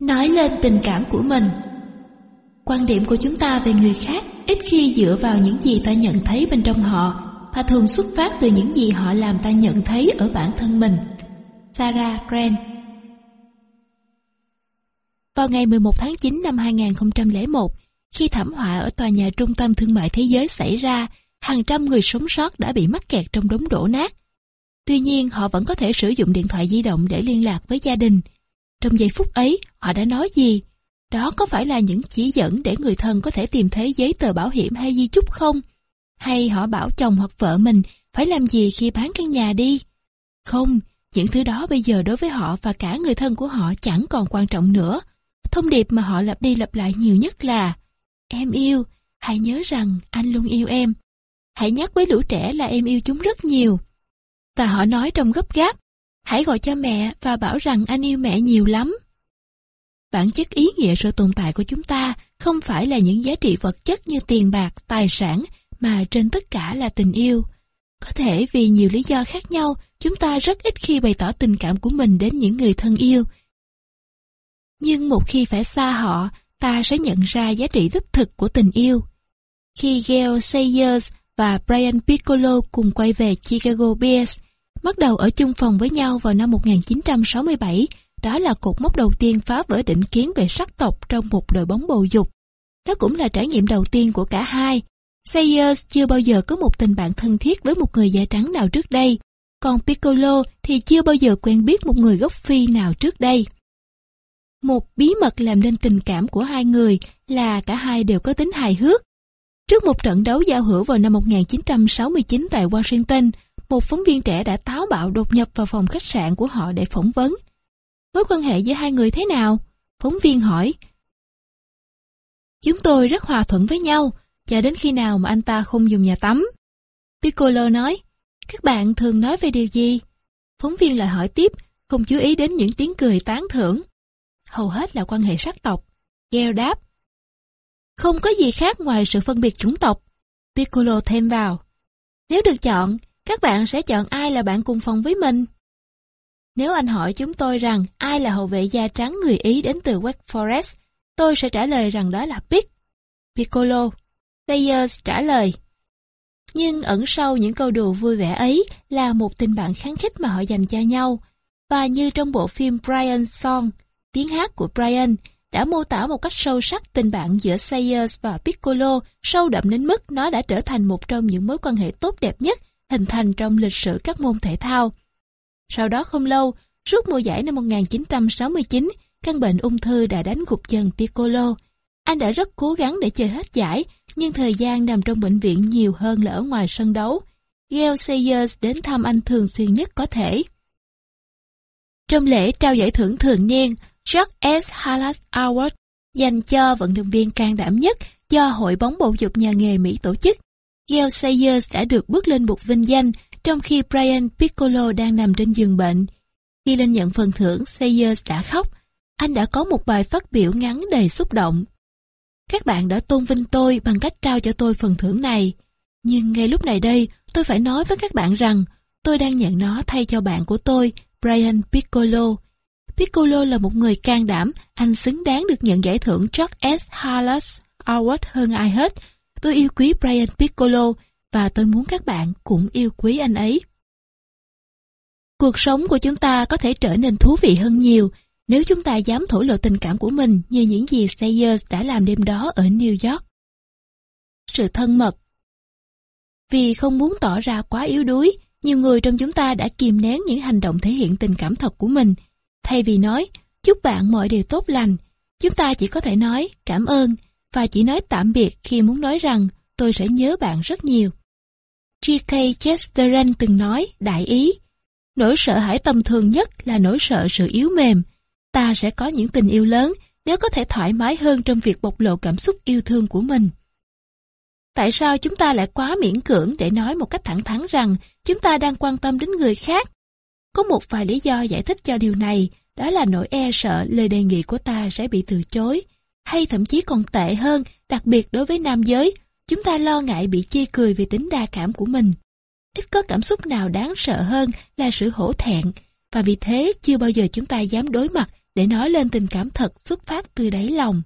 Nói lên tình cảm của mình Quan điểm của chúng ta về người khác ít khi dựa vào những gì ta nhận thấy bên trong họ mà thường xuất phát từ những gì họ làm ta nhận thấy ở bản thân mình. Sarah Grant Vào ngày 11 tháng 9 năm 2001, khi thảm họa ở tòa nhà trung tâm thương mại thế giới xảy ra, hàng trăm người sống sót đã bị mắc kẹt trong đống đổ nát. Tuy nhiên, họ vẫn có thể sử dụng điện thoại di động để liên lạc với gia đình. Trong giây phút ấy, họ đã nói gì? Đó có phải là những chỉ dẫn để người thân có thể tìm thấy giấy tờ bảo hiểm hay di chúc không? Hay họ bảo chồng hoặc vợ mình phải làm gì khi bán căn nhà đi? Không, những thứ đó bây giờ đối với họ và cả người thân của họ chẳng còn quan trọng nữa. Thông điệp mà họ lặp đi lặp lại nhiều nhất là Em yêu, hãy nhớ rằng anh luôn yêu em. Hãy nhắc với lũ trẻ là em yêu chúng rất nhiều. Và họ nói trong gấp gáp, hãy gọi cho mẹ và bảo rằng anh yêu mẹ nhiều lắm. Bản chất ý nghĩa sự tồn tại của chúng ta không phải là những giá trị vật chất như tiền bạc, tài sản, mà trên tất cả là tình yêu. Có thể vì nhiều lý do khác nhau, chúng ta rất ít khi bày tỏ tình cảm của mình đến những người thân yêu. Nhưng một khi phải xa họ, ta sẽ nhận ra giá trị đích thực của tình yêu. Khi Gail Sayers và Brian Piccolo cùng quay về Chicago Bears, bắt đầu ở chung phòng với nhau vào năm 1967, đó là cột mốc đầu tiên phá vỡ định kiến về sắc tộc trong một đội bóng bầu dục. Đó cũng là trải nghiệm đầu tiên của cả hai. Sayers chưa bao giờ có một tình bạn thân thiết với một người da trắng nào trước đây, còn Piccolo thì chưa bao giờ quen biết một người gốc Phi nào trước đây. Một bí mật làm nên tình cảm của hai người là cả hai đều có tính hài hước. Trước một trận đấu giao hữu vào năm 1969 tại Washington, một phóng viên trẻ đã táo bạo đột nhập vào phòng khách sạn của họ để phỏng vấn. Mối quan hệ giữa hai người thế nào? Phóng viên hỏi. Chúng tôi rất hòa thuận với nhau, cho đến khi nào mà anh ta không dùng nhà tắm. Piccolo nói, các bạn thường nói về điều gì? Phóng viên lại hỏi tiếp, không chú ý đến những tiếng cười tán thưởng. Hầu hết là quan hệ sắc tộc. Gale đáp, không có gì khác ngoài sự phân biệt chủng tộc. Piccolo thêm vào. Nếu được chọn, các bạn sẽ chọn ai là bạn cùng phòng với mình? Nếu anh hỏi chúng tôi rằng ai là hậu vệ da trắng người Ý đến từ Wake Forest, tôi sẽ trả lời rằng đó là pic Piccolo. Players trả lời. Nhưng ẩn sau những câu đùa vui vẻ ấy là một tình bạn kháng khích mà họ dành cho nhau. Và như trong bộ phim Brian Song, tiếng hát của Brian đã mô tả một cách sâu sắc tình bạn giữa Sayers và Piccolo sâu đậm đến mức nó đã trở thành một trong những mối quan hệ tốt đẹp nhất hình thành trong lịch sử các môn thể thao. Sau đó không lâu, suốt mùa giải năm 1969, căn bệnh ung thư đã đánh gục chân Piccolo. Anh đã rất cố gắng để chơi hết giải, nhưng thời gian nằm trong bệnh viện nhiều hơn là ở ngoài sân đấu. Gail Sayers đến thăm anh thường xuyên nhất có thể. Trong lễ trao giải thưởng thường niên, Jack S. Halas Award dành cho vận động viên can đảm nhất do Hội bóng bầu dục nhà nghề Mỹ tổ chức. Gail Sayers đã được bước lên bục vinh danh trong khi Brian Piccolo đang nằm trên giường bệnh. Khi lên nhận phần thưởng, Sayers đã khóc. Anh đã có một bài phát biểu ngắn đầy xúc động. Các bạn đã tôn vinh tôi bằng cách trao cho tôi phần thưởng này. Nhưng ngay lúc này đây, tôi phải nói với các bạn rằng tôi đang nhận nó thay cho bạn của tôi, Brian Piccolo. Piccolo là một người can đảm, anh xứng đáng được nhận giải thưởng George S. Harless Award hơn ai hết. Tôi yêu quý Brian Piccolo và tôi muốn các bạn cũng yêu quý anh ấy. Cuộc sống của chúng ta có thể trở nên thú vị hơn nhiều nếu chúng ta dám thổ lộ tình cảm của mình như những gì Sayers đã làm đêm đó ở New York. Sự thân mật Vì không muốn tỏ ra quá yếu đuối, nhiều người trong chúng ta đã kìm nén những hành động thể hiện tình cảm thật của mình. Thay vì nói, chúc bạn mọi điều tốt lành, chúng ta chỉ có thể nói cảm ơn và chỉ nói tạm biệt khi muốn nói rằng tôi sẽ nhớ bạn rất nhiều. G.K. Chesterton từng nói, đại ý, nỗi sợ hãi tầm thường nhất là nỗi sợ sự yếu mềm. Ta sẽ có những tình yêu lớn nếu có thể thoải mái hơn trong việc bộc lộ cảm xúc yêu thương của mình. Tại sao chúng ta lại quá miễn cưỡng để nói một cách thẳng thắn rằng chúng ta đang quan tâm đến người khác? Có một vài lý do giải thích cho điều này, đó là nỗi e sợ lời đề nghị của ta sẽ bị từ chối, hay thậm chí còn tệ hơn, đặc biệt đối với nam giới, Chúng ta lo ngại bị chê cười vì tính đa cảm của mình. Ít có cảm xúc nào đáng sợ hơn là sự hổ thẹn, và vì thế chưa bao giờ chúng ta dám đối mặt để nói lên tình cảm thật xuất phát từ đáy lòng.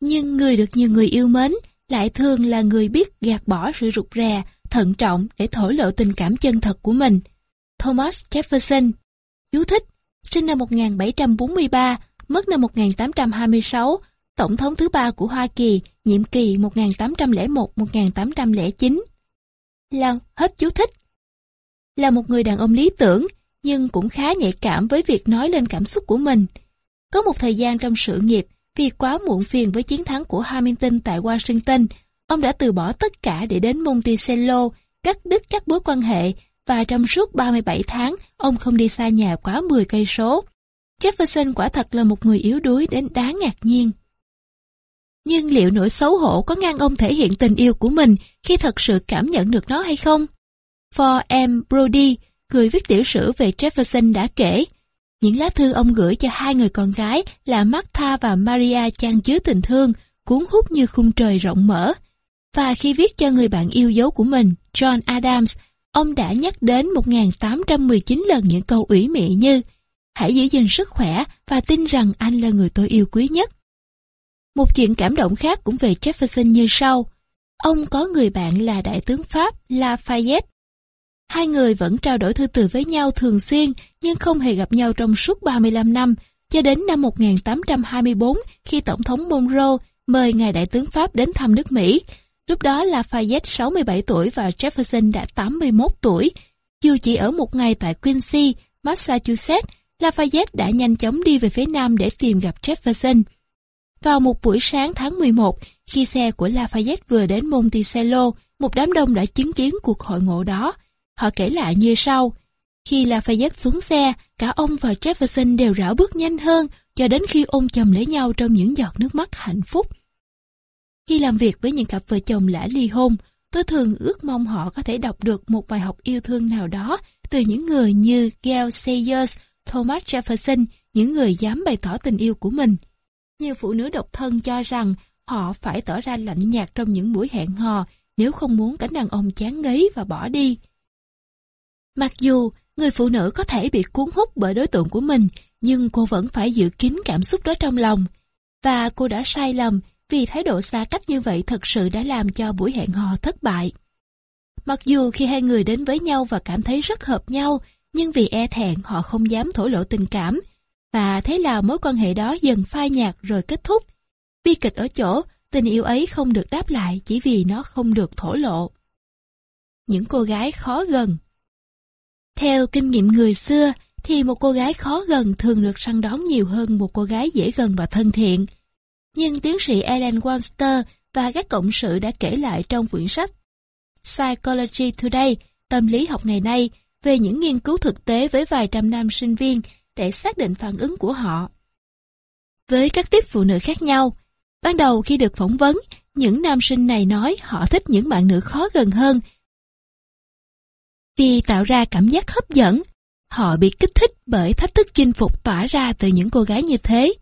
Nhưng người được nhiều người yêu mến lại thường là người biết gạt bỏ sự rụt rè, thận trọng để thổ lộ tình cảm chân thật của mình. Thomas Jefferson Chú thích Sinh năm 1743, mất năm 1826, Tổng thống thứ ba của Hoa Kỳ, nhiệm kỳ 1801-1809. Là hết chú thích. Là một người đàn ông lý tưởng, nhưng cũng khá nhạy cảm với việc nói lên cảm xúc của mình. Có một thời gian trong sự nghiệp, vì quá muộn phiền với chiến thắng của Hamilton tại Washington, ông đã từ bỏ tất cả để đến Monticello, cắt đứt các mối quan hệ và trong suốt 37 tháng, ông không đi xa nhà quá 10 cây số. Jefferson quả thật là một người yếu đuối đến đáng ngạc nhiên. Nhưng liệu nỗi xấu hổ có ngăn ông thể hiện tình yêu của mình khi thật sự cảm nhận được nó hay không? For M. Brody, người viết tiểu sử về Jefferson đã kể, những lá thư ông gửi cho hai người con gái là Martha và Maria chan chứa tình thương, cuốn hút như khung trời rộng mở. Và khi viết cho người bạn yêu dấu của mình, John Adams, ông đã nhắc đến 1819 lần những câu ủy mị như Hãy giữ gìn sức khỏe và tin rằng anh là người tôi yêu quý nhất. Một chuyện cảm động khác cũng về Jefferson như sau. Ông có người bạn là đại tướng Pháp Lafayette. Hai người vẫn trao đổi thư từ với nhau thường xuyên nhưng không hề gặp nhau trong suốt 35 năm, cho đến năm 1824 khi Tổng thống Monroe mời ngài đại tướng Pháp đến thăm nước Mỹ. Lúc đó Lafayette 67 tuổi và Jefferson đã 81 tuổi. Dù chỉ ở một ngày tại Quincy, Massachusetts, Lafayette đã nhanh chóng đi về phía nam để tìm gặp Jefferson. Vào một buổi sáng tháng 11, khi xe của Lafayette vừa đến Monticello, một đám đông đã chứng kiến cuộc hội ngộ đó. Họ kể lại như sau. Khi Lafayette xuống xe, cả ông và Jefferson đều rảo bước nhanh hơn cho đến khi ôm chầm lấy nhau trong những giọt nước mắt hạnh phúc. Khi làm việc với những cặp vợ chồng đã ly hôn, tôi thường ước mong họ có thể đọc được một bài học yêu thương nào đó từ những người như Gail Sayers, Thomas Jefferson, những người dám bày tỏ tình yêu của mình. Nhiều phụ nữ độc thân cho rằng họ phải tỏ ra lạnh nhạt trong những buổi hẹn hò nếu không muốn cánh đàn ông chán ngấy và bỏ đi. Mặc dù người phụ nữ có thể bị cuốn hút bởi đối tượng của mình, nhưng cô vẫn phải giữ kín cảm xúc đó trong lòng. Và cô đã sai lầm vì thái độ xa cách như vậy thật sự đã làm cho buổi hẹn hò thất bại. Mặc dù khi hai người đến với nhau và cảm thấy rất hợp nhau, nhưng vì e thẹn họ không dám thổ lộ tình cảm, và thế là mối quan hệ đó dần phai nhạt rồi kết thúc. Bi kịch ở chỗ, tình yêu ấy không được đáp lại chỉ vì nó không được thổ lộ. Những cô gái khó gần Theo kinh nghiệm người xưa, thì một cô gái khó gần thường được săn đón nhiều hơn một cô gái dễ gần và thân thiện. Nhưng tiến sĩ Ellen Wanster và các cộng sự đã kể lại trong quyển sách Psychology Today, tâm lý học ngày nay, về những nghiên cứu thực tế với vài trăm nam sinh viên để xác định phản ứng của họ. Với các tiếp phụ nữ khác nhau, ban đầu khi được phỏng vấn, những nam sinh này nói họ thích những bạn nữ khó gần hơn vì tạo ra cảm giác hấp dẫn. Họ bị kích thích bởi thách thức chinh phục tỏa ra từ những cô gái như thế.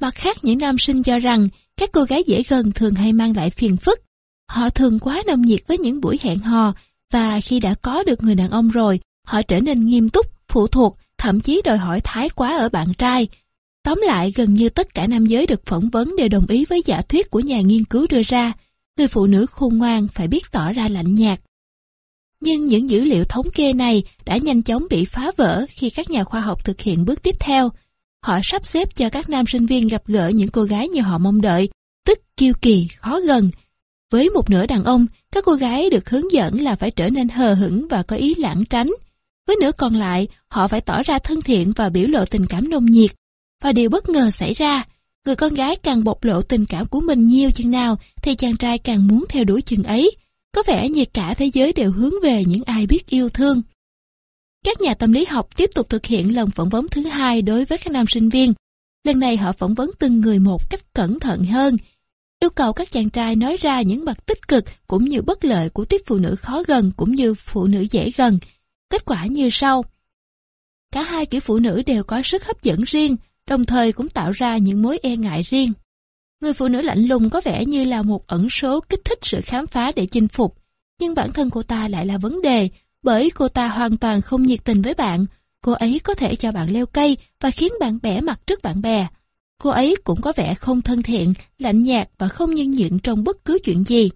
Mặt khác những nam sinh cho rằng các cô gái dễ gần thường hay mang lại phiền phức. Họ thường quá nồng nhiệt với những buổi hẹn hò và khi đã có được người đàn ông rồi, họ trở nên nghiêm túc, phụ thuộc thậm chí đòi hỏi thái quá ở bạn trai. Tóm lại, gần như tất cả nam giới được phỏng vấn đều đồng ý với giả thuyết của nhà nghiên cứu đưa ra, người phụ nữ khôn ngoan phải biết tỏ ra lạnh nhạt. Nhưng những dữ liệu thống kê này đã nhanh chóng bị phá vỡ khi các nhà khoa học thực hiện bước tiếp theo. Họ sắp xếp cho các nam sinh viên gặp gỡ những cô gái như họ mong đợi, tức kiêu kỳ, khó gần. Với một nửa đàn ông, các cô gái được hướng dẫn là phải trở nên hờ hững và có ý lãng tránh, với nửa còn lại, họ phải tỏ ra thân thiện và biểu lộ tình cảm nồng nhiệt. Và điều bất ngờ xảy ra, người con gái càng bộc lộ tình cảm của mình nhiều chừng nào thì chàng trai càng muốn theo đuổi chừng ấy. Có vẻ như cả thế giới đều hướng về những ai biết yêu thương. Các nhà tâm lý học tiếp tục thực hiện lần phỏng vấn thứ hai đối với các nam sinh viên. Lần này họ phỏng vấn từng người một cách cẩn thận hơn, yêu cầu các chàng trai nói ra những mặt tích cực cũng như bất lợi của tiếp phụ nữ khó gần cũng như phụ nữ dễ gần, Kết quả như sau. Cả hai kiểu phụ nữ đều có sức hấp dẫn riêng, đồng thời cũng tạo ra những mối e ngại riêng. Người phụ nữ lạnh lùng có vẻ như là một ẩn số kích thích sự khám phá để chinh phục, nhưng bản thân cô ta lại là vấn đề, bởi cô ta hoàn toàn không nhiệt tình với bạn. cô ấy có thể cho bạn leo cây và khiến bạn bẻ mặt trước bạn bè. Cô ấy cũng có vẻ không thân thiện, lạnh nhạt và không nhân nhượng trong bất cứ chuyện gì.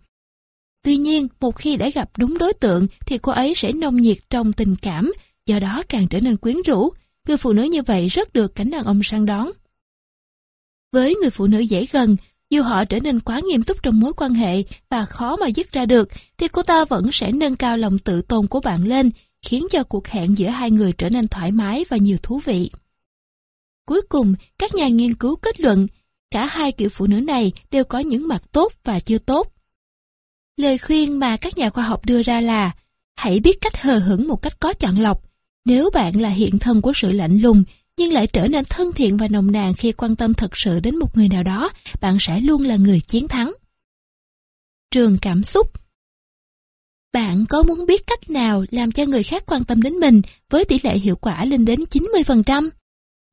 Tuy nhiên, một khi đã gặp đúng đối tượng thì cô ấy sẽ nồng nhiệt trong tình cảm, do đó càng trở nên quyến rũ. Người phụ nữ như vậy rất được cảnh đàn ông săn đón. Với người phụ nữ dễ gần, dù họ trở nên quá nghiêm túc trong mối quan hệ và khó mà dứt ra được, thì cô ta vẫn sẽ nâng cao lòng tự tôn của bạn lên, khiến cho cuộc hẹn giữa hai người trở nên thoải mái và nhiều thú vị. Cuối cùng, các nhà nghiên cứu kết luận, cả hai kiểu phụ nữ này đều có những mặt tốt và chưa tốt. Lời khuyên mà các nhà khoa học đưa ra là hãy biết cách hờ hững một cách có chọn lọc. Nếu bạn là hiện thân của sự lạnh lùng, nhưng lại trở nên thân thiện và nồng nàn khi quan tâm thật sự đến một người nào đó, bạn sẽ luôn là người chiến thắng. Trường cảm xúc Bạn có muốn biết cách nào làm cho người khác quan tâm đến mình với tỷ lệ hiệu quả lên đến 90%?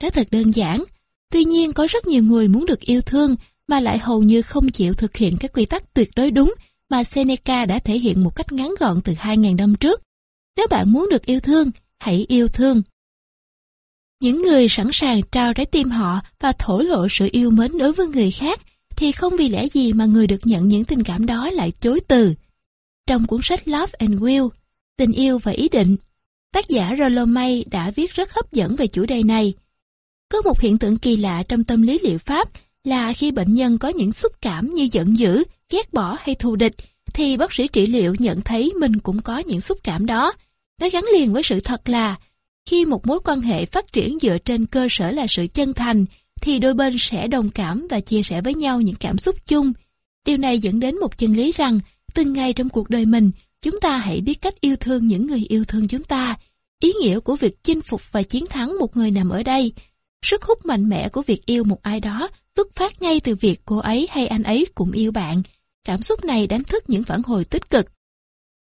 Nó thật đơn giản. Tuy nhiên có rất nhiều người muốn được yêu thương mà lại hầu như không chịu thực hiện các quy tắc tuyệt đối đúng mà Seneca đã thể hiện một cách ngắn gọn từ 2.000 năm trước. Nếu bạn muốn được yêu thương, hãy yêu thương. Những người sẵn sàng trao trái tim họ và thổ lộ sự yêu mến đối với người khác thì không vì lẽ gì mà người được nhận những tình cảm đó lại chối từ. Trong cuốn sách Love and Will, Tình yêu và ý định, tác giả Rollo May đã viết rất hấp dẫn về chủ đề này. Có một hiện tượng kỳ lạ trong tâm lý liệu pháp là khi bệnh nhân có những xúc cảm như giận dữ, ghét bỏ hay thù địch, thì bác sĩ trị liệu nhận thấy mình cũng có những xúc cảm đó. Nó gắn liền với sự thật là khi một mối quan hệ phát triển dựa trên cơ sở là sự chân thành, thì đôi bên sẽ đồng cảm và chia sẻ với nhau những cảm xúc chung. Điều này dẫn đến một chân lý rằng, từng ngày trong cuộc đời mình, chúng ta hãy biết cách yêu thương những người yêu thương chúng ta. Ý nghĩa của việc chinh phục và chiến thắng một người nằm ở đây. Sức hút mạnh mẽ của việc yêu một ai đó xuất phát ngay từ việc cô ấy hay anh ấy cũng yêu bạn. Cảm xúc này đánh thức những phản hồi tích cực.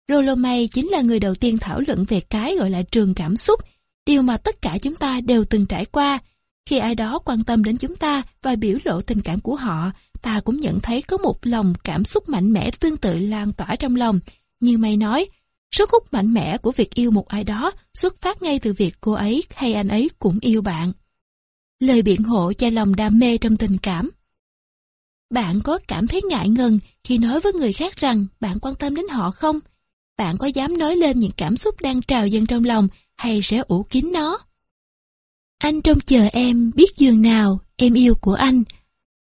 Rollo May chính là người đầu tiên thảo luận về cái gọi là trường cảm xúc, điều mà tất cả chúng ta đều từng trải qua. Khi ai đó quan tâm đến chúng ta và biểu lộ tình cảm của họ, ta cũng nhận thấy có một lòng cảm xúc mạnh mẽ tương tự lan tỏa trong lòng. Như mày nói, sức hút mạnh mẽ của việc yêu một ai đó xuất phát ngay từ việc cô ấy hay anh ấy cũng yêu bạn. Lời biện hộ cho lòng đam mê trong tình cảm bạn có cảm thấy ngại ngần khi nói với người khác rằng bạn quan tâm đến họ không? Bạn có dám nói lên những cảm xúc đang trào dâng trong lòng hay sẽ ủ kín nó? Anh trông chờ em biết giường nào em yêu của anh.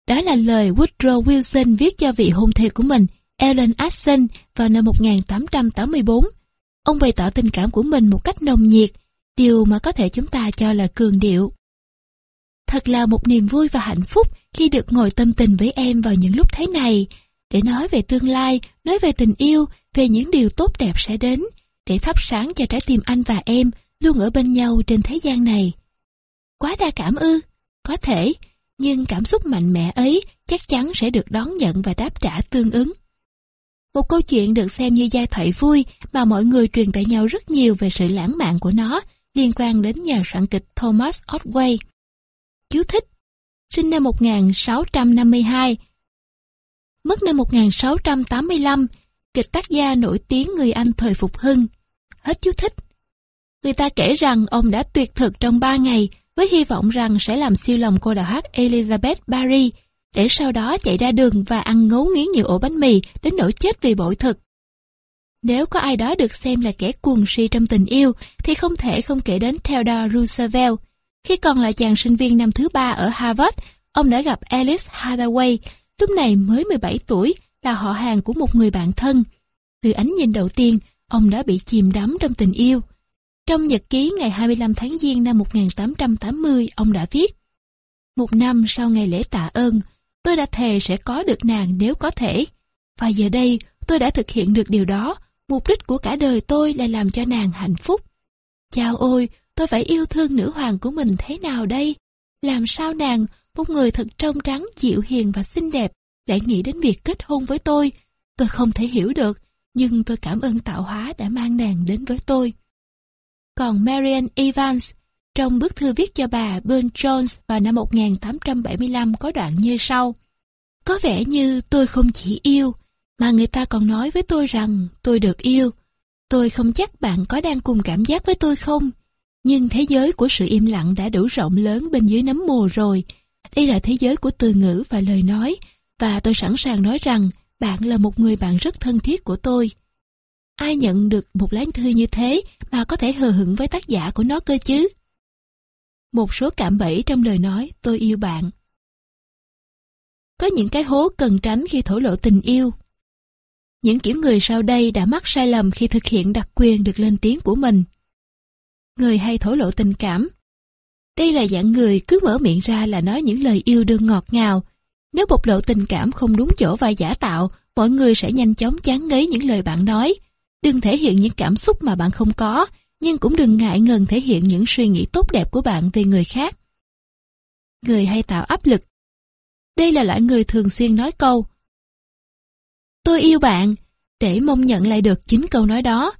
Đó là lời Woodrow Wilson viết cho vị hôn thê của mình, Ellen Action, vào năm 1884. Ông bày tỏ tình cảm của mình một cách nồng nhiệt, điều mà có thể chúng ta cho là cường điệu. Thật là một niềm vui và hạnh phúc khi được ngồi tâm tình với em vào những lúc thế này, để nói về tương lai, nói về tình yêu, về những điều tốt đẹp sẽ đến, để thắp sáng cho trái tim anh và em luôn ở bên nhau trên thế gian này. Quá đa cảm ư? Có thể, nhưng cảm xúc mạnh mẽ ấy chắc chắn sẽ được đón nhận và đáp trả tương ứng. Một câu chuyện được xem như giai thoại vui mà mọi người truyền tại nhau rất nhiều về sự lãng mạn của nó liên quan đến nhà soạn kịch Thomas Otway. Chú thích Sinh năm 1652 Mất năm 1685 Kịch tác gia nổi tiếng người Anh thời phục hưng. Hết chú thích. Người ta kể rằng ông đã tuyệt thực trong 3 ngày với hy vọng rằng sẽ làm siêu lòng cô đào hát Elizabeth Barry để sau đó chạy ra đường và ăn ngấu nghiến nhiều ổ bánh mì đến nỗi chết vì bội thực. Nếu có ai đó được xem là kẻ cuồng si trong tình yêu thì không thể không kể đến Theodore Roosevelt, khi còn là chàng sinh viên năm thứ ba ở Harvard, ông đã gặp Alice Hathaway, lúc này mới 17 tuổi, là họ hàng của một người bạn thân. Từ ánh nhìn đầu tiên, ông đã bị chìm đắm trong tình yêu. Trong nhật ký ngày 25 tháng Giêng năm 1880, ông đã viết Một năm sau ngày lễ tạ ơn, tôi đã thề sẽ có được nàng nếu có thể. Và giờ đây, tôi đã thực hiện được điều đó. Mục đích của cả đời tôi là làm cho nàng hạnh phúc. Chào ôi, tôi phải yêu thương nữ hoàng của mình thế nào đây? Làm sao nàng, một người thật trong trắng, dịu hiền và xinh đẹp, lại nghĩ đến việc kết hôn với tôi? Tôi không thể hiểu được, nhưng tôi cảm ơn tạo hóa đã mang nàng đến với tôi. Còn Marian Evans, trong bức thư viết cho bà Burne Jones vào năm 1875 có đoạn như sau. Có vẻ như tôi không chỉ yêu, mà người ta còn nói với tôi rằng tôi được yêu. Tôi không chắc bạn có đang cùng cảm giác với tôi không, nhưng thế giới của sự im lặng đã đủ rộng lớn bên dưới nấm mồ rồi. Đây là thế giới của từ ngữ và lời nói, và tôi sẵn sàng nói rằng bạn là một người bạn rất thân thiết của tôi. Ai nhận được một lá thư như thế mà có thể hờ hững với tác giả của nó cơ chứ? Một số cảm bẫy trong lời nói tôi yêu bạn. Có những cái hố cần tránh khi thổ lộ tình yêu. Những kiểu người sau đây đã mắc sai lầm khi thực hiện đặc quyền được lên tiếng của mình. Người hay thổ lộ tình cảm. Đây là dạng người cứ mở miệng ra là nói những lời yêu đương ngọt ngào. Nếu bộc lộ tình cảm không đúng chỗ và giả tạo, mọi người sẽ nhanh chóng chán ngấy những lời bạn nói. Đừng thể hiện những cảm xúc mà bạn không có, nhưng cũng đừng ngại ngần thể hiện những suy nghĩ tốt đẹp của bạn về người khác. Người hay tạo áp lực. Đây là loại người thường xuyên nói câu Tôi yêu bạn, để mong nhận lại được chính câu nói đó.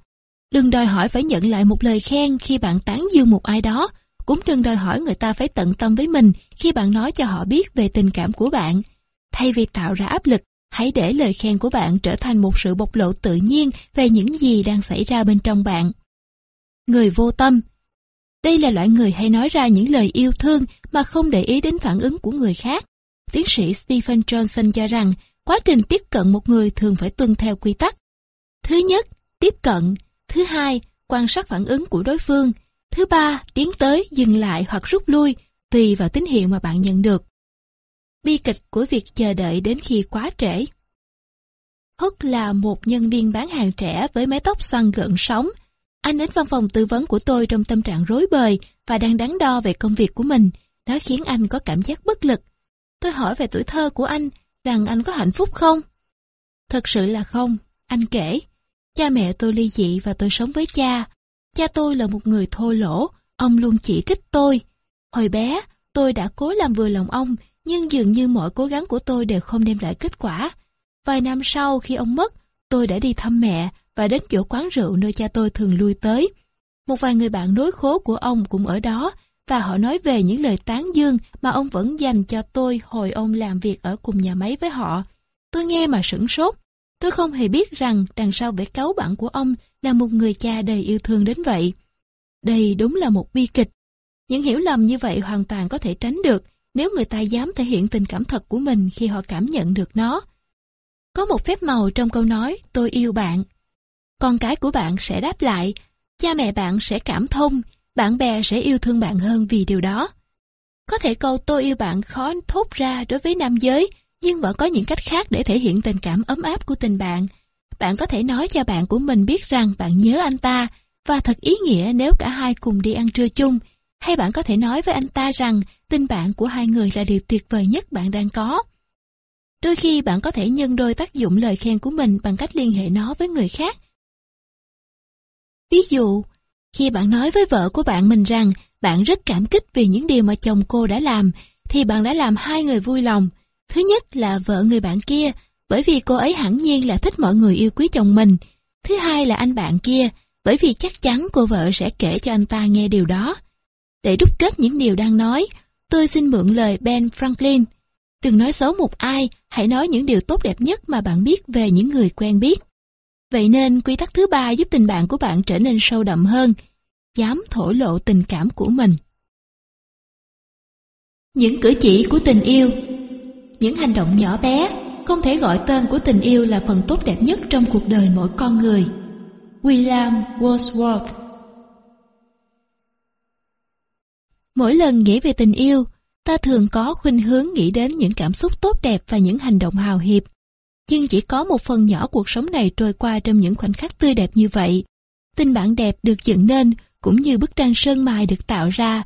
Đừng đòi hỏi phải nhận lại một lời khen khi bạn tán dương một ai đó, cũng đừng đòi hỏi người ta phải tận tâm với mình khi bạn nói cho họ biết về tình cảm của bạn. Thay vì tạo ra áp lực, hãy để lời khen của bạn trở thành một sự bộc lộ tự nhiên về những gì đang xảy ra bên trong bạn. Người vô tâm Đây là loại người hay nói ra những lời yêu thương mà không để ý đến phản ứng của người khác. Tiến sĩ Stephen Johnson cho rằng quá trình tiếp cận một người thường phải tuân theo quy tắc. Thứ nhất, tiếp cận. Thứ hai, quan sát phản ứng của đối phương. Thứ ba, tiến tới, dừng lại hoặc rút lui, tùy vào tín hiệu mà bạn nhận được. Bi kịch của việc chờ đợi đến khi quá trễ. hức là một nhân viên bán hàng trẻ với mái tóc xoăn gợn sóng. Anh đến văn phòng tư vấn của tôi trong tâm trạng rối bời và đang đắn đo về công việc của mình. Đó khiến anh có cảm giác bất lực. Tôi hỏi về tuổi thơ của anh, rằng anh có hạnh phúc không? Thật sự là không, anh kể. Cha mẹ tôi ly dị và tôi sống với cha. Cha tôi là một người thô lỗ, ông luôn chỉ trích tôi. Hồi bé, tôi đã cố làm vừa lòng ông, nhưng dường như mọi cố gắng của tôi đều không đem lại kết quả. Vài năm sau khi ông mất, tôi đã đi thăm mẹ và đến chỗ quán rượu nơi cha tôi thường lui tới. Một vài người bạn nối khố của ông cũng ở đó và họ nói về những lời tán dương mà ông vẫn dành cho tôi hồi ông làm việc ở cùng nhà máy với họ. Tôi nghe mà sửng sốt. Tôi không hề biết rằng đằng sau vẻ cáu bẳn của ông là một người cha đầy yêu thương đến vậy. Đây đúng là một bi kịch. Những hiểu lầm như vậy hoàn toàn có thể tránh được nếu người ta dám thể hiện tình cảm thật của mình khi họ cảm nhận được nó. Có một phép màu trong câu nói tôi yêu bạn. Con cái của bạn sẽ đáp lại, cha mẹ bạn sẽ cảm thông, bạn bè sẽ yêu thương bạn hơn vì điều đó. Có thể câu tôi yêu bạn khó thốt ra đối với nam giới, nhưng vẫn có những cách khác để thể hiện tình cảm ấm áp của tình bạn. Bạn có thể nói cho bạn của mình biết rằng bạn nhớ anh ta, và thật ý nghĩa nếu cả hai cùng đi ăn trưa chung, hay bạn có thể nói với anh ta rằng tình bạn của hai người là điều tuyệt vời nhất bạn đang có. Đôi khi bạn có thể nhân đôi tác dụng lời khen của mình bằng cách liên hệ nó với người khác. Ví dụ, khi bạn nói với vợ của bạn mình rằng bạn rất cảm kích vì những điều mà chồng cô đã làm, thì bạn đã làm hai người vui lòng. Thứ nhất là vợ người bạn kia, bởi vì cô ấy hẳn nhiên là thích mọi người yêu quý chồng mình. Thứ hai là anh bạn kia, bởi vì chắc chắn cô vợ sẽ kể cho anh ta nghe điều đó. Để đúc kết những điều đang nói, tôi xin mượn lời Ben Franklin. Đừng nói xấu một ai, hãy nói những điều tốt đẹp nhất mà bạn biết về những người quen biết. Vậy nên quy tắc thứ ba giúp tình bạn của bạn trở nên sâu đậm hơn, dám thổ lộ tình cảm của mình. Những cử chỉ của tình yêu những hành động nhỏ bé, không thể gọi tên của tình yêu là phần tốt đẹp nhất trong cuộc đời mỗi con người. William Wordsworth Mỗi lần nghĩ về tình yêu, ta thường có khuynh hướng nghĩ đến những cảm xúc tốt đẹp và những hành động hào hiệp nhưng chỉ có một phần nhỏ cuộc sống này trôi qua trong những khoảnh khắc tươi đẹp như vậy. Tình bạn đẹp được dựng nên cũng như bức tranh sơn mài được tạo ra.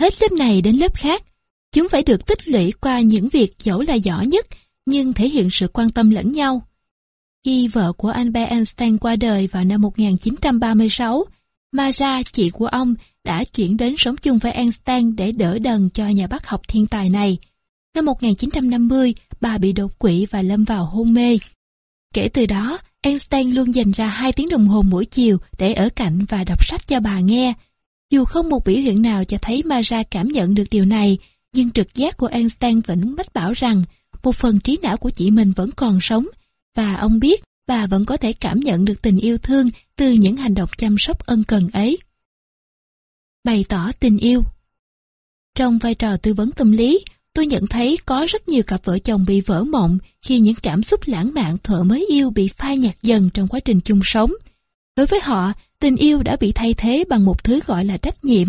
Hết lớp này đến lớp khác, chúng phải được tích lũy qua những việc dẫu là nhỏ nhất nhưng thể hiện sự quan tâm lẫn nhau. Khi vợ của Albert Einstein qua đời vào năm 1936, Mara, chị của ông, đã chuyển đến sống chung với Einstein để đỡ đần cho nhà bác học thiên tài này. Năm 1950, bà bị đột quỵ và lâm vào hôn mê. Kể từ đó, Einstein luôn dành ra 2 tiếng đồng hồ mỗi chiều để ở cạnh và đọc sách cho bà nghe. Dù không một biểu hiện nào cho thấy Mara cảm nhận được điều này, nhưng trực giác của Einstein vẫn mách bảo rằng một phần trí não của chị mình vẫn còn sống và ông biết bà vẫn có thể cảm nhận được tình yêu thương từ những hành động chăm sóc ân cần ấy. Bày tỏ tình yêu Trong vai trò tư vấn tâm lý, tôi nhận thấy có rất nhiều cặp vợ chồng bị vỡ mộng khi những cảm xúc lãng mạn thợ mới yêu bị phai nhạt dần trong quá trình chung sống. Đối với họ, tình yêu đã bị thay thế bằng một thứ gọi là trách nhiệm.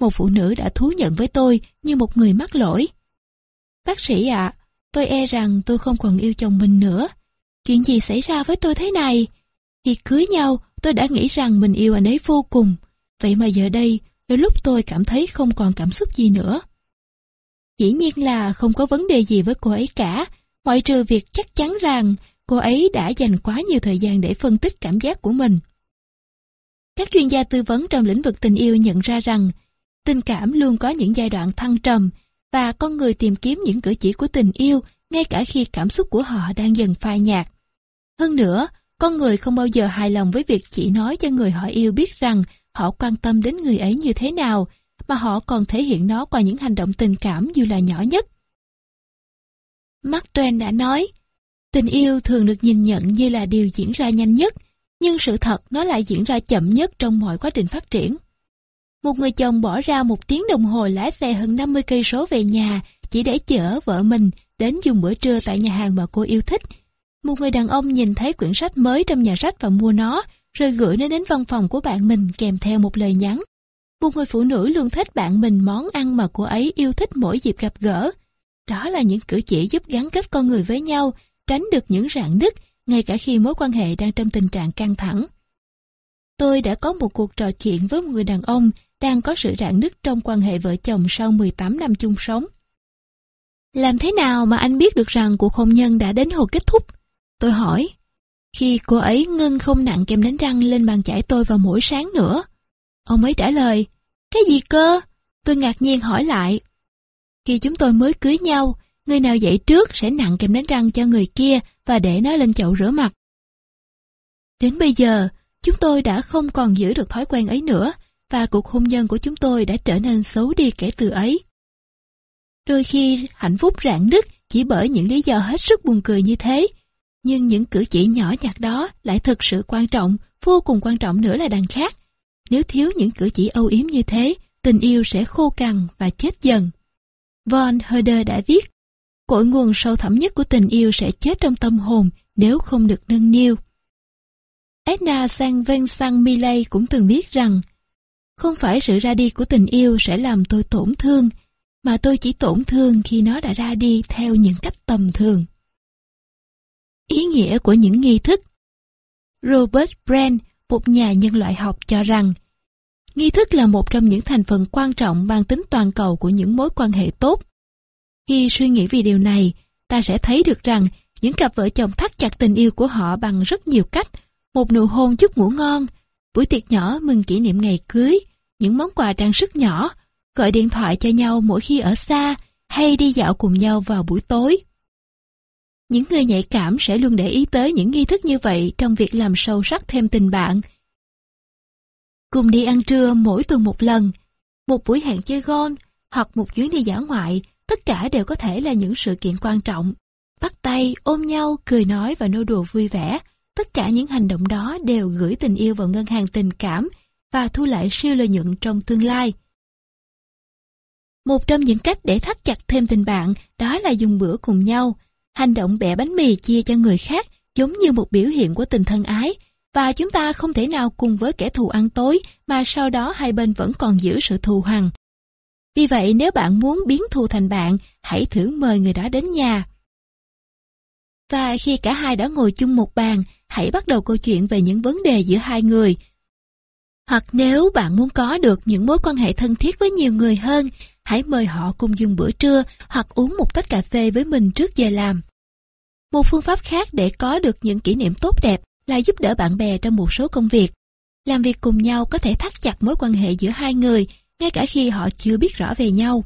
Một phụ nữ đã thú nhận với tôi như một người mắc lỗi. Bác sĩ ạ, tôi e rằng tôi không còn yêu chồng mình nữa. Chuyện gì xảy ra với tôi thế này? Khi cưới nhau, tôi đã nghĩ rằng mình yêu anh ấy vô cùng. Vậy mà giờ đây, đôi lúc tôi cảm thấy không còn cảm xúc gì nữa. Dĩ nhiên là không có vấn đề gì với cô ấy cả, ngoại trừ việc chắc chắn rằng cô ấy đã dành quá nhiều thời gian để phân tích cảm giác của mình. Các chuyên gia tư vấn trong lĩnh vực tình yêu nhận ra rằng tình cảm luôn có những giai đoạn thăng trầm và con người tìm kiếm những cử chỉ của tình yêu ngay cả khi cảm xúc của họ đang dần phai nhạt. Hơn nữa, con người không bao giờ hài lòng với việc chỉ nói cho người họ yêu biết rằng họ quan tâm đến người ấy như thế nào, mà họ còn thể hiện nó qua những hành động tình cảm dù là nhỏ nhất. Mark Twain đã nói, tình yêu thường được nhìn nhận như là điều diễn ra nhanh nhất, nhưng sự thật nó lại diễn ra chậm nhất trong mọi quá trình phát triển. Một người chồng bỏ ra một tiếng đồng hồ lái xe hơn 50 cây số về nhà chỉ để chở vợ mình đến dùng bữa trưa tại nhà hàng mà cô yêu thích. Một người đàn ông nhìn thấy quyển sách mới trong nhà sách và mua nó, rồi gửi nó đến văn phòng của bạn mình kèm theo một lời nhắn. Một người phụ nữ luôn thích bạn mình món ăn mà cô ấy yêu thích mỗi dịp gặp gỡ. Đó là những cử chỉ giúp gắn kết con người với nhau, tránh được những rạn nứt, ngay cả khi mối quan hệ đang trong tình trạng căng thẳng. Tôi đã có một cuộc trò chuyện với một người đàn ông đang có sự rạn nứt trong quan hệ vợ chồng sau 18 năm chung sống. Làm thế nào mà anh biết được rằng cuộc hôn nhân đã đến hồi kết thúc? Tôi hỏi. Khi cô ấy ngưng không nặng kem đánh răng lên bàn chải tôi vào mỗi sáng nữa. Ông ấy trả lời, cái gì cơ? Tôi ngạc nhiên hỏi lại. Khi chúng tôi mới cưới nhau, người nào dậy trước sẽ nặng kem đánh răng cho người kia và để nó lên chậu rửa mặt. Đến bây giờ, chúng tôi đã không còn giữ được thói quen ấy nữa và cuộc hôn nhân của chúng tôi đã trở nên xấu đi kể từ ấy. Đôi khi hạnh phúc rạn nứt chỉ bởi những lý do hết sức buồn cười như thế, nhưng những cử chỉ nhỏ nhặt đó lại thực sự quan trọng, vô cùng quan trọng nữa là đằng khác. Nếu thiếu những cử chỉ âu yếm như thế, tình yêu sẽ khô cằn và chết dần. Von Herder đã viết, cội nguồn sâu thẳm nhất của tình yêu sẽ chết trong tâm hồn nếu không được nâng niu. Edna Sang Ven Sang Millay cũng từng biết rằng, không phải sự ra đi của tình yêu sẽ làm tôi tổn thương, mà tôi chỉ tổn thương khi nó đã ra đi theo những cách tầm thường. Ý nghĩa của những nghi thức Robert Brand, một nhà nhân loại học cho rằng nghi thức là một trong những thành phần quan trọng mang tính toàn cầu của những mối quan hệ tốt. Khi suy nghĩ về điều này, ta sẽ thấy được rằng những cặp vợ chồng thắt chặt tình yêu của họ bằng rất nhiều cách, một nụ hôn chút ngủ ngon, buổi tiệc nhỏ mừng kỷ niệm ngày cưới, những món quà trang sức nhỏ, gọi điện thoại cho nhau mỗi khi ở xa hay đi dạo cùng nhau vào buổi tối. Những người nhạy cảm sẽ luôn để ý tới những nghi thức như vậy trong việc làm sâu sắc thêm tình bạn. Cùng đi ăn trưa mỗi tuần một lần, một buổi hẹn chơi gôn hoặc một chuyến đi dã ngoại, tất cả đều có thể là những sự kiện quan trọng. Bắt tay, ôm nhau, cười nói và nô đùa vui vẻ, tất cả những hành động đó đều gửi tình yêu vào ngân hàng tình cảm và thu lại siêu lợi nhuận trong tương lai. Một trong những cách để thắt chặt thêm tình bạn đó là dùng bữa cùng nhau. Hành động bẻ bánh mì chia cho người khác giống như một biểu hiện của tình thân ái và chúng ta không thể nào cùng với kẻ thù ăn tối mà sau đó hai bên vẫn còn giữ sự thù hằn. Vì vậy nếu bạn muốn biến thù thành bạn, hãy thử mời người đó đến nhà. Và khi cả hai đã ngồi chung một bàn, hãy bắt đầu câu chuyện về những vấn đề giữa hai người. Hoặc nếu bạn muốn có được những mối quan hệ thân thiết với nhiều người hơn, hãy mời họ cùng dùng bữa trưa hoặc uống một tách cà phê với mình trước giờ làm. Một phương pháp khác để có được những kỷ niệm tốt đẹp là giúp đỡ bạn bè trong một số công việc. Làm việc cùng nhau có thể thắt chặt mối quan hệ giữa hai người, ngay cả khi họ chưa biết rõ về nhau.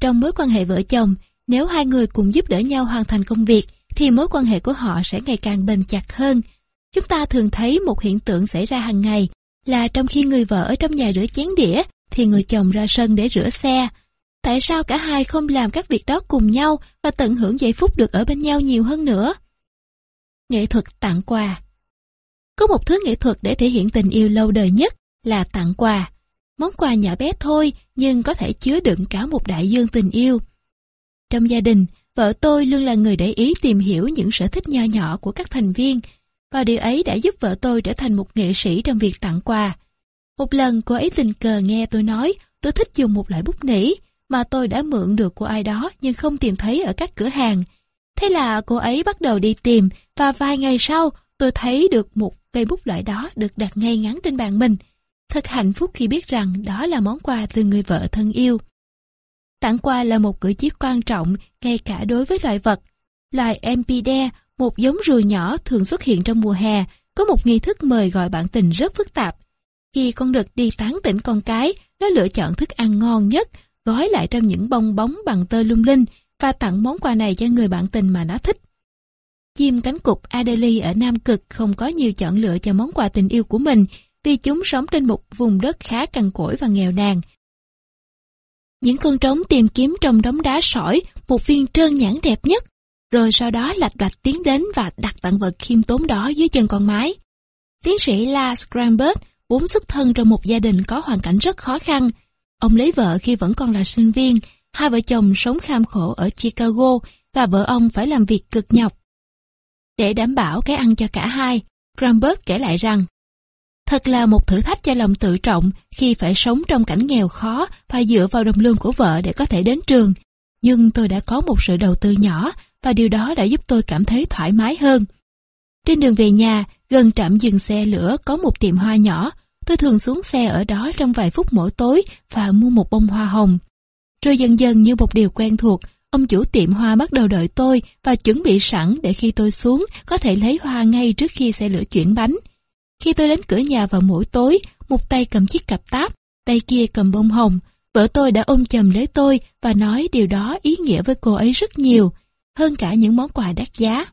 Trong mối quan hệ vợ chồng, nếu hai người cùng giúp đỡ nhau hoàn thành công việc, thì mối quan hệ của họ sẽ ngày càng bền chặt hơn. Chúng ta thường thấy một hiện tượng xảy ra hàng ngày là trong khi người vợ ở trong nhà rửa chén đĩa thì người chồng ra sân để rửa xe. Tại sao cả hai không làm các việc đó cùng nhau và tận hưởng giây phút được ở bên nhau nhiều hơn nữa? Nghệ thuật tặng quà Có một thứ nghệ thuật để thể hiện tình yêu lâu đời nhất là tặng quà. Món quà nhỏ bé thôi nhưng có thể chứa đựng cả một đại dương tình yêu. Trong gia đình, vợ tôi luôn là người để ý tìm hiểu những sở thích nho nhỏ của các thành viên, và điều ấy đã giúp vợ tôi trở thành một nghệ sĩ trong việc tặng quà. Một lần cô ấy tình cờ nghe tôi nói, tôi thích dùng một loại bút nỉ mà tôi đã mượn được của ai đó nhưng không tìm thấy ở các cửa hàng. Thế là cô ấy bắt đầu đi tìm, và vài ngày sau, tôi thấy được một cây bút loại đó được đặt ngay ngắn trên bàn mình. Thật hạnh phúc khi biết rằng đó là món quà từ người vợ thân yêu. Tặng quà là một cử chỉ quan trọng ngay cả đối với loài vật. Loài Empide, một giống rùa nhỏ thường xuất hiện trong mùa hè, có một nghi thức mời gọi bạn tình rất phức tạp. Khi con đực đi tán tỉnh con cái, nó lựa chọn thức ăn ngon nhất, gói lại trong những bong bóng bằng tơ lung linh và tặng món quà này cho người bạn tình mà nó thích. Chim cánh cụt Adelie ở Nam Cực không có nhiều chọn lựa cho món quà tình yêu của mình vì chúng sống trên một vùng đất khá cằn cỗi và nghèo nàn. Những con trống tìm kiếm trong đống đá sỏi một viên trơn nhẵn đẹp nhất, rồi sau đó lạch đoạch tiến đến và đặt tặng vật khiêm tốn đó dưới chân con mái. Tiến sĩ Lars Granberg vốn xuất thân trong một gia đình có hoàn cảnh rất khó khăn. Ông lấy vợ khi vẫn còn là sinh viên, hai vợ chồng sống kham khổ ở Chicago và vợ ông phải làm việc cực nhọc. Để đảm bảo cái ăn cho cả hai, Granberg kể lại rằng Thật là một thử thách cho lòng tự trọng khi phải sống trong cảnh nghèo khó và dựa vào đồng lương của vợ để có thể đến trường. Nhưng tôi đã có một sự đầu tư nhỏ và điều đó đã giúp tôi cảm thấy thoải mái hơn. Trên đường về nhà, gần trạm dừng xe lửa có một tiệm hoa nhỏ. Tôi thường xuống xe ở đó trong vài phút mỗi tối và mua một bông hoa hồng. Rồi dần dần như một điều quen thuộc, ông chủ tiệm hoa bắt đầu đợi tôi và chuẩn bị sẵn để khi tôi xuống có thể lấy hoa ngay trước khi xe lửa chuyển bánh. Khi tôi đến cửa nhà vào mỗi tối, một tay cầm chiếc cặp táp, tay kia cầm bông hồng, vợ tôi đã ôm chầm lấy tôi và nói điều đó ý nghĩa với cô ấy rất nhiều, hơn cả những món quà đắt giá.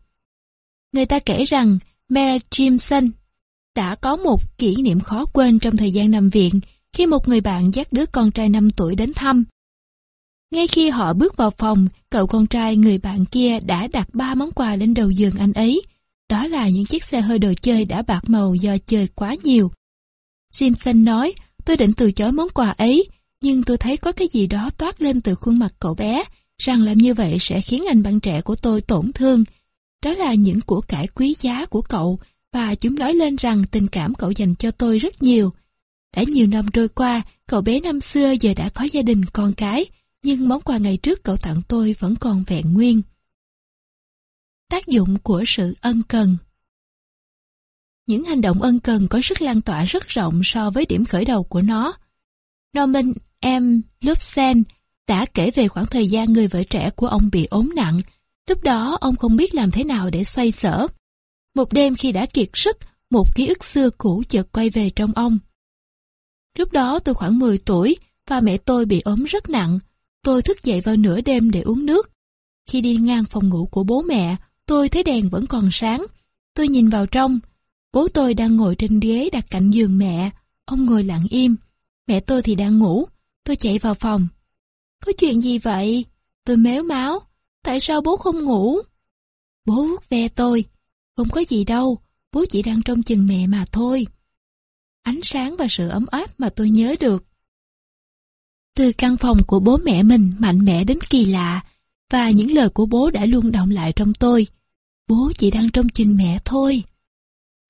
Người ta kể rằng Mary Jimson đã có một kỷ niệm khó quên trong thời gian nằm viện khi một người bạn dắt đứa con trai 5 tuổi đến thăm. Ngay khi họ bước vào phòng, cậu con trai người bạn kia đã đặt ba món quà lên đầu giường anh ấy, đó là những chiếc xe hơi đồ chơi đã bạc màu do chơi quá nhiều. Simpson nói, tôi định từ chối món quà ấy, nhưng tôi thấy có cái gì đó toát lên từ khuôn mặt cậu bé, rằng làm như vậy sẽ khiến anh bạn trẻ của tôi tổn thương. Đó là những của cải quý giá của cậu, và chúng nói lên rằng tình cảm cậu dành cho tôi rất nhiều. Đã nhiều năm trôi qua, cậu bé năm xưa giờ đã có gia đình con cái, nhưng món quà ngày trước cậu tặng tôi vẫn còn vẹn nguyên. Tác dụng của sự ân cần Những hành động ân cần có sức lan tỏa rất rộng so với điểm khởi đầu của nó. Norman M. Lupsen đã kể về khoảng thời gian người vợ trẻ của ông bị ốm nặng. Lúc đó ông không biết làm thế nào để xoay sở. Một đêm khi đã kiệt sức, một ký ức xưa cũ chợt quay về trong ông. Lúc đó tôi khoảng 10 tuổi và mẹ tôi bị ốm rất nặng. Tôi thức dậy vào nửa đêm để uống nước. Khi đi ngang phòng ngủ của bố mẹ, Tôi thấy đèn vẫn còn sáng. Tôi nhìn vào trong. Bố tôi đang ngồi trên ghế đặt cạnh giường mẹ. Ông ngồi lặng im. Mẹ tôi thì đang ngủ. Tôi chạy vào phòng. Có chuyện gì vậy? Tôi méo máu. Tại sao bố không ngủ? Bố vuốt ve tôi. Không có gì đâu. Bố chỉ đang trông chừng mẹ mà thôi. Ánh sáng và sự ấm áp mà tôi nhớ được. Từ căn phòng của bố mẹ mình mạnh mẽ đến kỳ lạ, và những lời của bố đã luôn động lại trong tôi. Bố chỉ đang trong chừng mẹ thôi.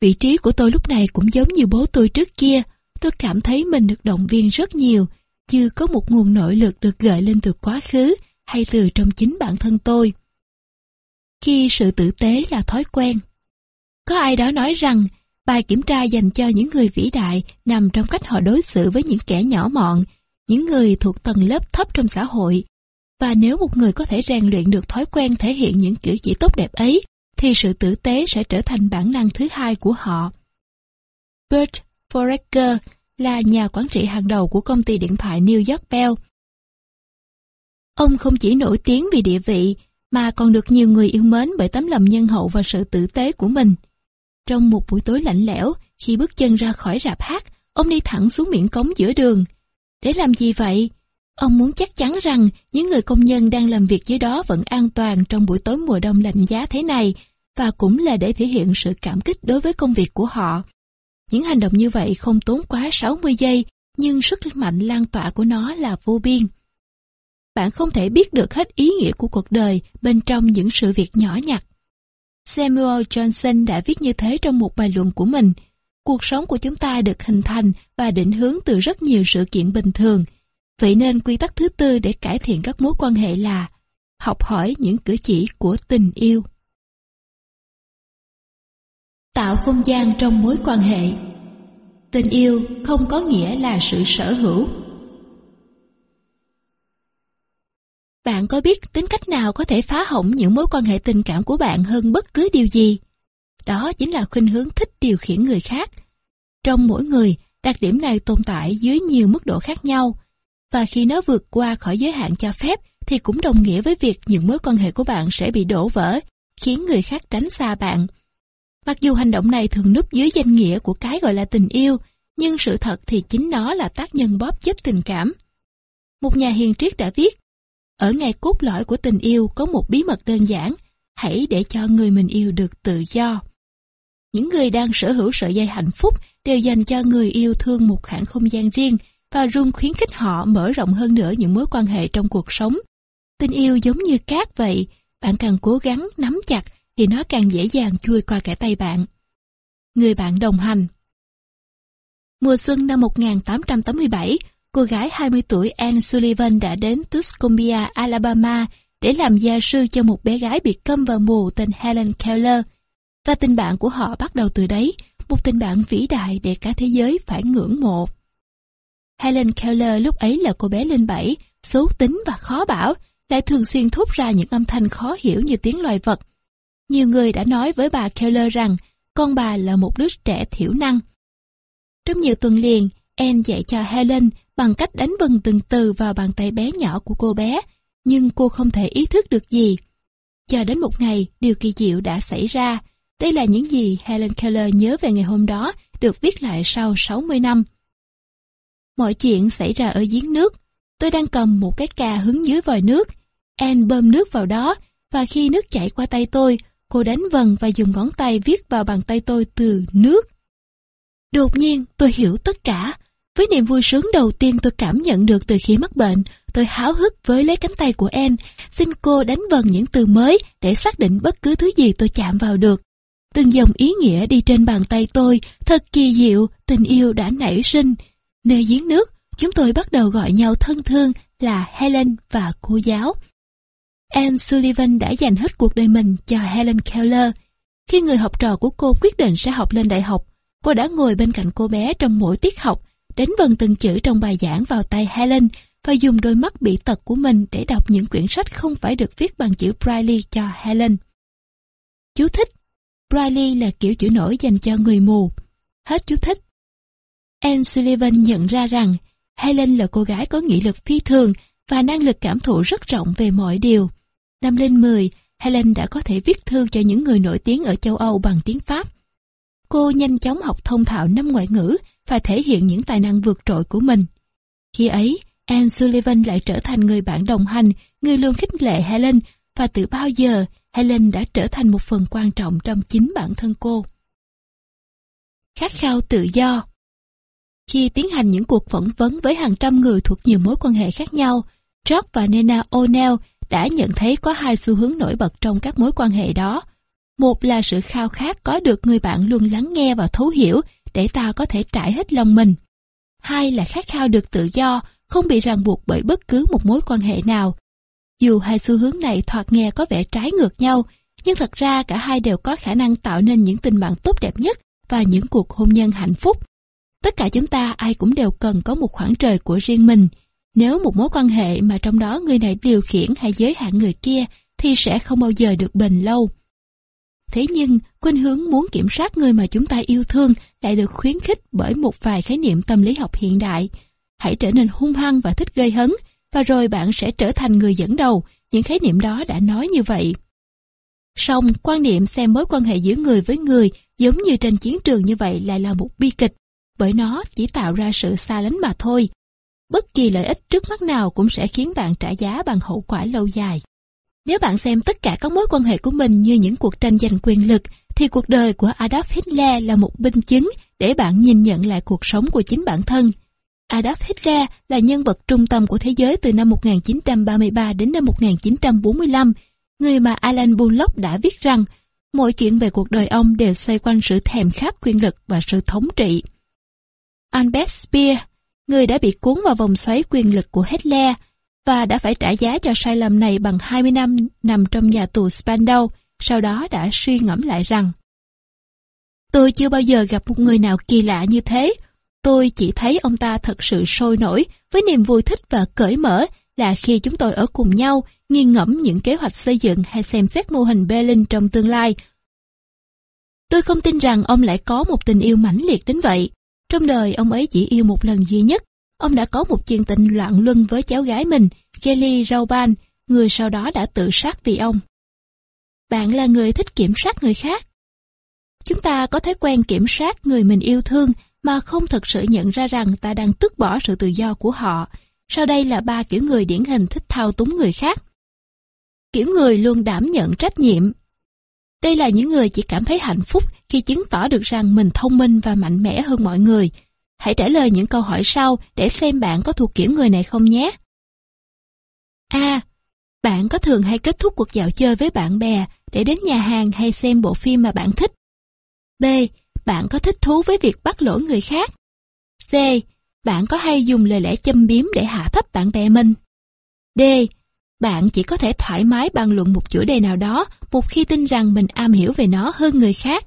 Vị trí của tôi lúc này cũng giống như bố tôi trước kia. Tôi cảm thấy mình được động viên rất nhiều, chưa có một nguồn nội lực được gợi lên từ quá khứ hay từ trong chính bản thân tôi. Khi sự tử tế là thói quen. Có ai đó nói rằng bài kiểm tra dành cho những người vĩ đại nằm trong cách họ đối xử với những kẻ nhỏ mọn, những người thuộc tầng lớp thấp trong xã hội và nếu một người có thể rèn luyện được thói quen thể hiện những cử chỉ tốt đẹp ấy, thì sự tử tế sẽ trở thành bản năng thứ hai của họ. Bert Foraker là nhà quản trị hàng đầu của công ty điện thoại New York Bell. Ông không chỉ nổi tiếng vì địa vị, mà còn được nhiều người yêu mến bởi tấm lòng nhân hậu và sự tử tế của mình. Trong một buổi tối lạnh lẽo, khi bước chân ra khỏi rạp hát, ông đi thẳng xuống miệng cống giữa đường. Để làm gì vậy? Ông muốn chắc chắn rằng những người công nhân đang làm việc dưới đó vẫn an toàn trong buổi tối mùa đông lạnh giá thế này và cũng là để thể hiện sự cảm kích đối với công việc của họ. Những hành động như vậy không tốn quá 60 giây, nhưng sức mạnh lan tỏa của nó là vô biên. Bạn không thể biết được hết ý nghĩa của cuộc đời bên trong những sự việc nhỏ nhặt. Samuel Johnson đã viết như thế trong một bài luận của mình. Cuộc sống của chúng ta được hình thành và định hướng từ rất nhiều sự kiện bình thường. Vậy nên quy tắc thứ tư để cải thiện các mối quan hệ là học hỏi những cử chỉ của tình yêu. Tạo không gian trong mối quan hệ Tình yêu không có nghĩa là sự sở hữu. Bạn có biết tính cách nào có thể phá hỏng những mối quan hệ tình cảm của bạn hơn bất cứ điều gì? Đó chính là khuynh hướng thích điều khiển người khác. Trong mỗi người, đặc điểm này tồn tại dưới nhiều mức độ khác nhau. Và khi nó vượt qua khỏi giới hạn cho phép thì cũng đồng nghĩa với việc những mối quan hệ của bạn sẽ bị đổ vỡ, khiến người khác tránh xa bạn. Mặc dù hành động này thường núp dưới danh nghĩa của cái gọi là tình yêu, nhưng sự thật thì chính nó là tác nhân bóp chết tình cảm. Một nhà hiền triết đã viết, ở ngày cốt lõi của tình yêu có một bí mật đơn giản, hãy để cho người mình yêu được tự do. Những người đang sở hữu sợi dây hạnh phúc đều dành cho người yêu thương một khoảng không gian riêng và rung khuyến khích họ mở rộng hơn nữa những mối quan hệ trong cuộc sống. Tình yêu giống như cát vậy, bạn càng cố gắng nắm chặt thì nó càng dễ dàng chui qua cả tay bạn. Người bạn đồng hành Mùa xuân năm 1887, cô gái 20 tuổi Anne Sullivan đã đến Tuscumbia, Alabama để làm gia sư cho một bé gái bị câm và mù tên Helen Keller. Và tình bạn của họ bắt đầu từ đấy, một tình bạn vĩ đại để cả thế giới phải ngưỡng mộ. Helen Keller lúc ấy là cô bé lên bảy, xấu tính và khó bảo, lại thường xuyên thốt ra những âm thanh khó hiểu như tiếng loài vật. Nhiều người đã nói với bà Keller rằng con bà là một đứa trẻ thiểu năng. Trong nhiều tuần liền, Anne dạy cho Helen bằng cách đánh vần từng từ vào bàn tay bé nhỏ của cô bé, nhưng cô không thể ý thức được gì. Cho đến một ngày, điều kỳ diệu đã xảy ra. Đây là những gì Helen Keller nhớ về ngày hôm đó, được viết lại sau 60 năm. Mọi chuyện xảy ra ở giếng nước. Tôi đang cầm một cái ca hứng dưới vòi nước. Anne bơm nước vào đó, và khi nước chảy qua tay tôi, cô đánh vần và dùng ngón tay viết vào bàn tay tôi từ nước. Đột nhiên, tôi hiểu tất cả. Với niềm vui sướng đầu tiên tôi cảm nhận được từ khi mắc bệnh, tôi háo hức với lấy cánh tay của em, xin cô đánh vần những từ mới để xác định bất cứ thứ gì tôi chạm vào được. Từng dòng ý nghĩa đi trên bàn tay tôi, thật kỳ diệu, tình yêu đã nảy sinh. Nơi giếng nước, chúng tôi bắt đầu gọi nhau thân thương là Helen và cô giáo. Anne Sullivan đã dành hết cuộc đời mình cho Helen Keller. Khi người học trò của cô quyết định sẽ học lên đại học, cô đã ngồi bên cạnh cô bé trong mỗi tiết học, đánh vần từng chữ trong bài giảng vào tay Helen và dùng đôi mắt bị tật của mình để đọc những quyển sách không phải được viết bằng chữ Braille cho Helen. Chú thích Braille là kiểu chữ nổi dành cho người mù. Hết chú thích. Anne Sullivan nhận ra rằng Helen là cô gái có nghị lực phi thường và năng lực cảm thụ rất rộng về mọi điều. Năm lên 10, Helen đã có thể viết thư cho những người nổi tiếng ở châu Âu bằng tiếng Pháp. Cô nhanh chóng học thông thạo năm ngoại ngữ và thể hiện những tài năng vượt trội của mình. Khi ấy, Anne Sullivan lại trở thành người bạn đồng hành, người luôn khích lệ Helen và từ bao giờ Helen đã trở thành một phần quan trọng trong chính bản thân cô. Khát khao tự do khi tiến hành những cuộc phỏng vấn với hàng trăm người thuộc nhiều mối quan hệ khác nhau, George và Nena O'Neill đã nhận thấy có hai xu hướng nổi bật trong các mối quan hệ đó. Một là sự khao khát có được người bạn luôn lắng nghe và thấu hiểu để ta có thể trải hết lòng mình. Hai là khát khao được tự do, không bị ràng buộc bởi bất cứ một mối quan hệ nào. Dù hai xu hướng này thoạt nghe có vẻ trái ngược nhau, nhưng thật ra cả hai đều có khả năng tạo nên những tình bạn tốt đẹp nhất và những cuộc hôn nhân hạnh phúc. Tất cả chúng ta ai cũng đều cần có một khoảng trời của riêng mình. Nếu một mối quan hệ mà trong đó người này điều khiển hay giới hạn người kia thì sẽ không bao giờ được bền lâu. Thế nhưng, khuynh hướng muốn kiểm soát người mà chúng ta yêu thương lại được khuyến khích bởi một vài khái niệm tâm lý học hiện đại. Hãy trở nên hung hăng và thích gây hấn, và rồi bạn sẽ trở thành người dẫn đầu, những khái niệm đó đã nói như vậy. Song, quan niệm xem mối quan hệ giữa người với người giống như trên chiến trường như vậy lại là một bi kịch, bởi nó chỉ tạo ra sự xa lánh mà thôi. Bất kỳ lợi ích trước mắt nào cũng sẽ khiến bạn trả giá bằng hậu quả lâu dài. Nếu bạn xem tất cả các mối quan hệ của mình như những cuộc tranh giành quyền lực, thì cuộc đời của Adolf Hitler là một minh chứng để bạn nhìn nhận lại cuộc sống của chính bản thân. Adolf Hitler là nhân vật trung tâm của thế giới từ năm 1933 đến năm 1945, người mà Alan Bullock đã viết rằng mọi chuyện về cuộc đời ông đều xoay quanh sự thèm khát quyền lực và sự thống trị. Albert Speer, người đã bị cuốn vào vòng xoáy quyền lực của Hitler và đã phải trả giá cho sai lầm này bằng 20 năm nằm trong nhà tù Spandau, sau đó đã suy ngẫm lại rằng Tôi chưa bao giờ gặp một người nào kỳ lạ như thế. Tôi chỉ thấy ông ta thật sự sôi nổi, với niềm vui thích và cởi mở là khi chúng tôi ở cùng nhau, nghiêng ngẫm những kế hoạch xây dựng hay xem xét mô hình Berlin trong tương lai. Tôi không tin rằng ông lại có một tình yêu mãnh liệt đến vậy. Trong đời ông ấy chỉ yêu một lần duy nhất. Ông đã có một chuyện tình loạn luân với cháu gái mình, Kelly Rauban, người sau đó đã tự sát vì ông. Bạn là người thích kiểm soát người khác. Chúng ta có thói quen kiểm soát người mình yêu thương mà không thực sự nhận ra rằng ta đang tước bỏ sự tự do của họ. Sau đây là ba kiểu người điển hình thích thao túng người khác. Kiểu người luôn đảm nhận trách nhiệm. Đây là những người chỉ cảm thấy hạnh phúc khi chứng tỏ được rằng mình thông minh và mạnh mẽ hơn mọi người. Hãy trả lời những câu hỏi sau để xem bạn có thuộc kiểu người này không nhé. A. Bạn có thường hay kết thúc cuộc dạo chơi với bạn bè để đến nhà hàng hay xem bộ phim mà bạn thích? B. Bạn có thích thú với việc bắt lỗi người khác? C. Bạn có hay dùng lời lẽ châm biếm để hạ thấp bạn bè mình? D. Bạn chỉ có thể thoải mái bàn luận một chủ đề nào đó một khi tin rằng mình am hiểu về nó hơn người khác.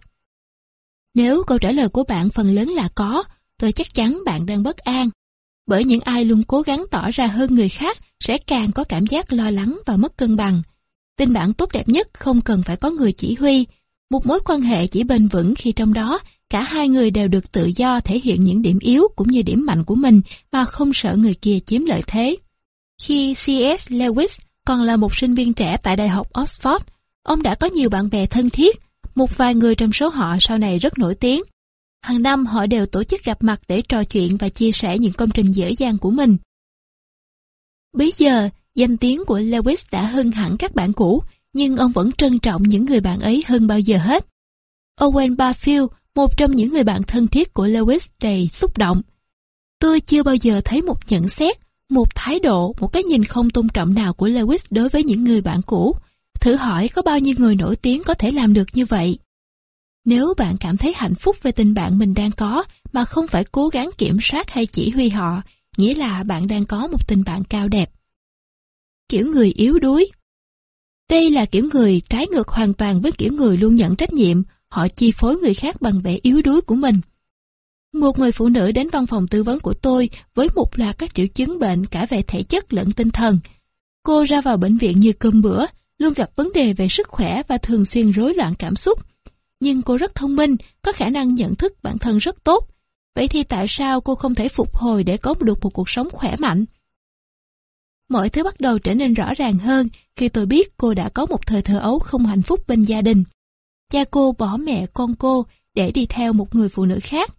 Nếu câu trả lời của bạn phần lớn là có, tôi chắc chắn bạn đang bất an. Bởi những ai luôn cố gắng tỏ ra hơn người khác sẽ càng có cảm giác lo lắng và mất cân bằng. Tình bạn tốt đẹp nhất không cần phải có người chỉ huy. Một mối quan hệ chỉ bền vững khi trong đó cả hai người đều được tự do thể hiện những điểm yếu cũng như điểm mạnh của mình mà không sợ người kia chiếm lợi thế. Khi C.S. Lewis còn là một sinh viên trẻ tại Đại học Oxford, ông đã có nhiều bạn bè thân thiết, một vài người trong số họ sau này rất nổi tiếng. Hàng năm họ đều tổ chức gặp mặt để trò chuyện và chia sẻ những công trình dễ dàng của mình. Bây giờ, danh tiếng của Lewis đã hơn hẳn các bạn cũ, nhưng ông vẫn trân trọng những người bạn ấy hơn bao giờ hết. Owen Barfield, một trong những người bạn thân thiết của Lewis đầy xúc động. Tôi chưa bao giờ thấy một nhận xét, một thái độ, một cái nhìn không tôn trọng nào của Lewis đối với những người bạn cũ. Thử hỏi có bao nhiêu người nổi tiếng có thể làm được như vậy? Nếu bạn cảm thấy hạnh phúc về tình bạn mình đang có mà không phải cố gắng kiểm soát hay chỉ huy họ, nghĩa là bạn đang có một tình bạn cao đẹp. Kiểu người yếu đuối Đây là kiểu người trái ngược hoàn toàn với kiểu người luôn nhận trách nhiệm, họ chi phối người khác bằng vẻ yếu đuối của mình. Một người phụ nữ đến văn phòng tư vấn của tôi với một loạt các triệu chứng bệnh cả về thể chất lẫn tinh thần. Cô ra vào bệnh viện như cơm bữa, luôn gặp vấn đề về sức khỏe và thường xuyên rối loạn cảm xúc. Nhưng cô rất thông minh, có khả năng nhận thức bản thân rất tốt. Vậy thì tại sao cô không thể phục hồi để có được một cuộc sống khỏe mạnh? Mọi thứ bắt đầu trở nên rõ ràng hơn khi tôi biết cô đã có một thời thơ ấu không hạnh phúc bên gia đình. Cha cô bỏ mẹ con cô để đi theo một người phụ nữ khác.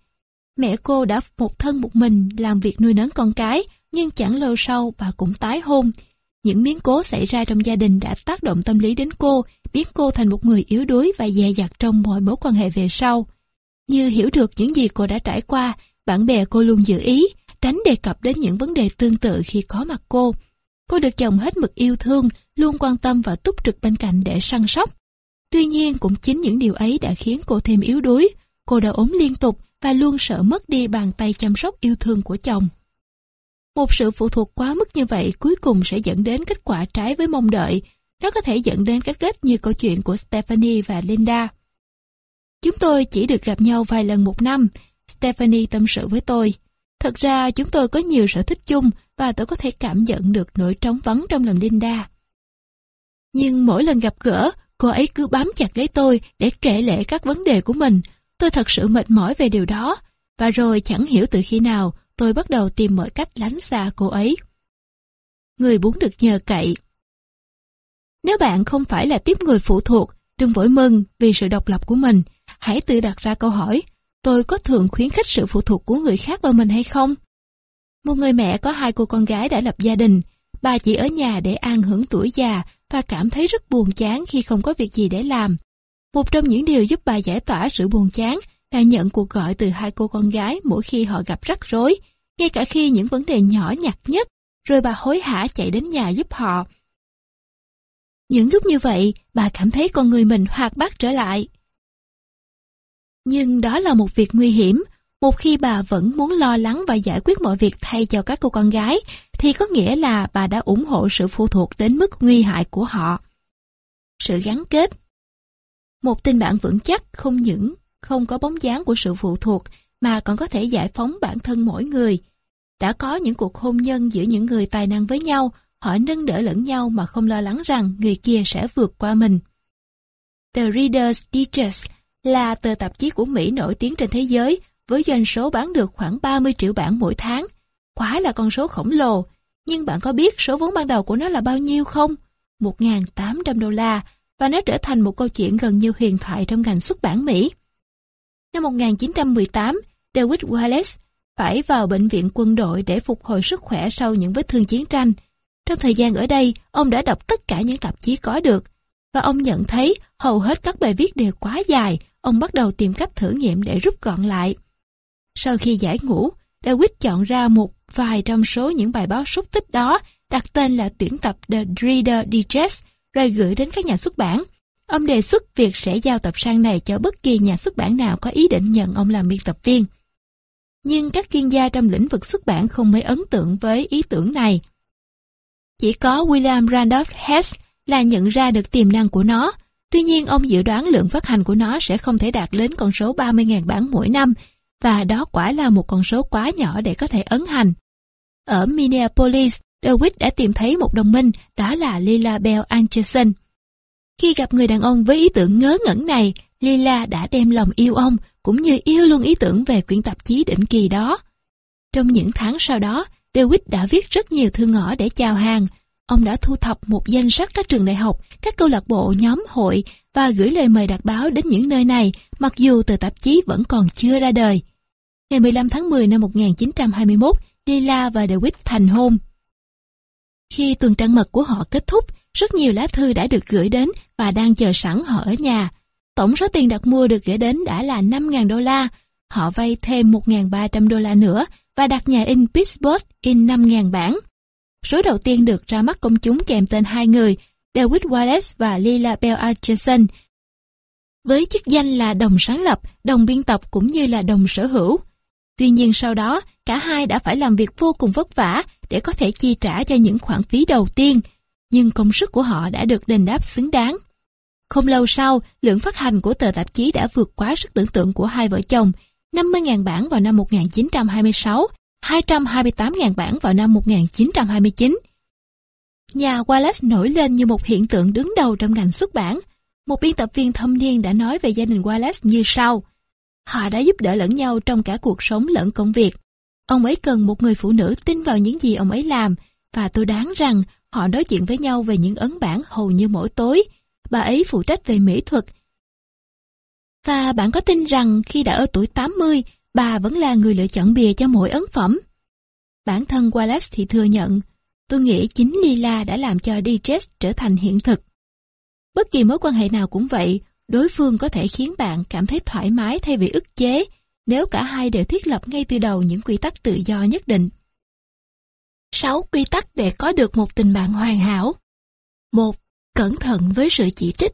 Mẹ cô đã một thân một mình làm việc nuôi nấng con cái, nhưng chẳng lâu sau bà cũng tái hôn. Những biến cố xảy ra trong gia đình đã tác động tâm lý đến cô, biến cô thành một người yếu đuối và dè dặt trong mọi mối quan hệ về sau. Như hiểu được những gì cô đã trải qua, bạn bè cô luôn giữ ý, tránh đề cập đến những vấn đề tương tự khi có mặt cô. Cô được chồng hết mực yêu thương, luôn quan tâm và túc trực bên cạnh để săn sóc. Tuy nhiên cũng chính những điều ấy đã khiến cô thêm yếu đuối. Cô đã ốm liên tục và luôn sợ mất đi bàn tay chăm sóc yêu thương của chồng. Một sự phụ thuộc quá mức như vậy cuối cùng sẽ dẫn đến kết quả trái với mong đợi. Nó có thể dẫn đến cách kết như câu chuyện của Stephanie và Linda. Chúng tôi chỉ được gặp nhau vài lần một năm, Stephanie tâm sự với tôi. Thật ra chúng tôi có nhiều sở thích chung và tôi có thể cảm nhận được nỗi trống vắng trong lòng Linda. Nhưng mỗi lần gặp gỡ, cô ấy cứ bám chặt lấy tôi để kể lể các vấn đề của mình. Tôi thật sự mệt mỏi về điều đó. Và rồi chẳng hiểu từ khi nào tôi bắt đầu tìm mọi cách lánh xa cô ấy. Người muốn được nhờ cậy Nếu bạn không phải là tiếp người phụ thuộc, đừng vội mừng vì sự độc lập của mình. Hãy tự đặt ra câu hỏi, tôi có thường khuyến khích sự phụ thuộc của người khác vào mình hay không? Một người mẹ có hai cô con gái đã lập gia đình, bà chỉ ở nhà để an hưởng tuổi già và cảm thấy rất buồn chán khi không có việc gì để làm. Một trong những điều giúp bà giải tỏa sự buồn chán là nhận cuộc gọi từ hai cô con gái mỗi khi họ gặp rắc rối. ngay cả khi những vấn đề nhỏ nhặt nhất, rồi bà hối hả chạy đến nhà giúp họ. Những lúc như vậy, bà cảm thấy con người mình hoạt bát trở lại. Nhưng đó là một việc nguy hiểm. Một khi bà vẫn muốn lo lắng và giải quyết mọi việc thay cho các cô con gái, thì có nghĩa là bà đã ủng hộ sự phụ thuộc đến mức nguy hại của họ. Sự gắn kết một tinh bạn vững chắc không những không có bóng dáng của sự phụ thuộc, mà còn có thể giải phóng bản thân mỗi người. Đã có những cuộc hôn nhân giữa những người tài năng với nhau, họ nâng đỡ lẫn nhau mà không lo lắng rằng người kia sẽ vượt qua mình. The Reader's Digest là tờ tạp chí của Mỹ nổi tiếng trên thế giới với doanh số bán được khoảng 30 triệu bản mỗi tháng. Quá là con số khổng lồ, nhưng bạn có biết số vốn ban đầu của nó là bao nhiêu không? 1.800 đô la, và nó trở thành một câu chuyện gần như huyền thoại trong ngành xuất bản Mỹ. Năm 1918, David Wallace phải vào bệnh viện quân đội để phục hồi sức khỏe sau những vết thương chiến tranh. Trong thời gian ở đây, ông đã đọc tất cả những tạp chí có được, và ông nhận thấy hầu hết các bài viết đều quá dài, ông bắt đầu tìm cách thử nghiệm để rút gọn lại. Sau khi giải ngũ, David chọn ra một vài trong số những bài báo xúc tích đó, đặt tên là tuyển tập The Reader Digest, rồi gửi đến các nhà xuất bản. Ông đề xuất việc sẽ giao tập sang này cho bất kỳ nhà xuất bản nào có ý định nhận ông làm biên tập viên. Nhưng các chuyên gia trong lĩnh vực xuất bản không mấy ấn tượng với ý tưởng này. Chỉ có William Randolph Hearst là nhận ra được tiềm năng của nó. Tuy nhiên ông dự đoán lượng phát hành của nó sẽ không thể đạt đến con số 30.000 bản mỗi năm, và đó quả là một con số quá nhỏ để có thể ấn hành. Ở Minneapolis, David đã tìm thấy một đồng minh, đó là Lila Bell Anderson. Khi gặp người đàn ông với ý tưởng ngớ ngẩn này, Lila đã đem lòng yêu ông, cũng như yêu luôn ý tưởng về quyển tạp chí định kỳ đó. Trong những tháng sau đó, David đã viết rất nhiều thư ngõ để chào hàng. Ông đã thu thập một danh sách các trường đại học, các câu lạc bộ, nhóm hội và gửi lời mời đặt báo đến những nơi này, mặc dù tờ tạp chí vẫn còn chưa ra đời. Ngày 15 tháng 10 năm 1921, Lila và David thành hôn. Khi tuần trăng mật của họ kết thúc, rất nhiều lá thư đã được gửi đến và đang chờ sẵn họ ở nhà. Tổng số tiền đặt mua được gửi đến đã là 5.000 đô la. Họ vay thêm 1.300 đô la nữa và đặt nhà in Pittsburgh in 5.000 bản. Số đầu tiên được ra mắt công chúng kèm tên hai người, David Wallace và Lila Bell Atchison, với chức danh là đồng sáng lập, đồng biên tập cũng như là đồng sở hữu. Tuy nhiên sau đó, cả hai đã phải làm việc vô cùng vất vả để có thể chi trả cho những khoản phí đầu tiên, nhưng công sức của họ đã được đền đáp xứng đáng. Không lâu sau, lượng phát hành của tờ tạp chí đã vượt quá sức tưởng tượng của hai vợ chồng, 50.000 bản vào năm 1926, 228.000 bản vào năm 1929. Nhà Wallace nổi lên như một hiện tượng đứng đầu trong ngành xuất bản. Một biên tập viên thâm niên đã nói về gia đình Wallace như sau. Họ đã giúp đỡ lẫn nhau trong cả cuộc sống lẫn công việc. Ông ấy cần một người phụ nữ tin vào những gì ông ấy làm, và tôi đoán rằng họ nói chuyện với nhau về những ấn bản hầu như mỗi tối. Bà ấy phụ trách về mỹ thuật. Và bạn có tin rằng khi đã ở tuổi 80, bà vẫn là người lựa chọn bìa cho mỗi ấn phẩm? Bản thân Wallace thì thừa nhận, tôi nghĩ chính Lila đã làm cho Digest trở thành hiện thực. Bất kỳ mối quan hệ nào cũng vậy, đối phương có thể khiến bạn cảm thấy thoải mái thay vì ức chế, nếu cả hai đều thiết lập ngay từ đầu những quy tắc tự do nhất định. 6 quy tắc để có được một tình bạn hoàn hảo. 1. Cẩn thận với sự chỉ trích.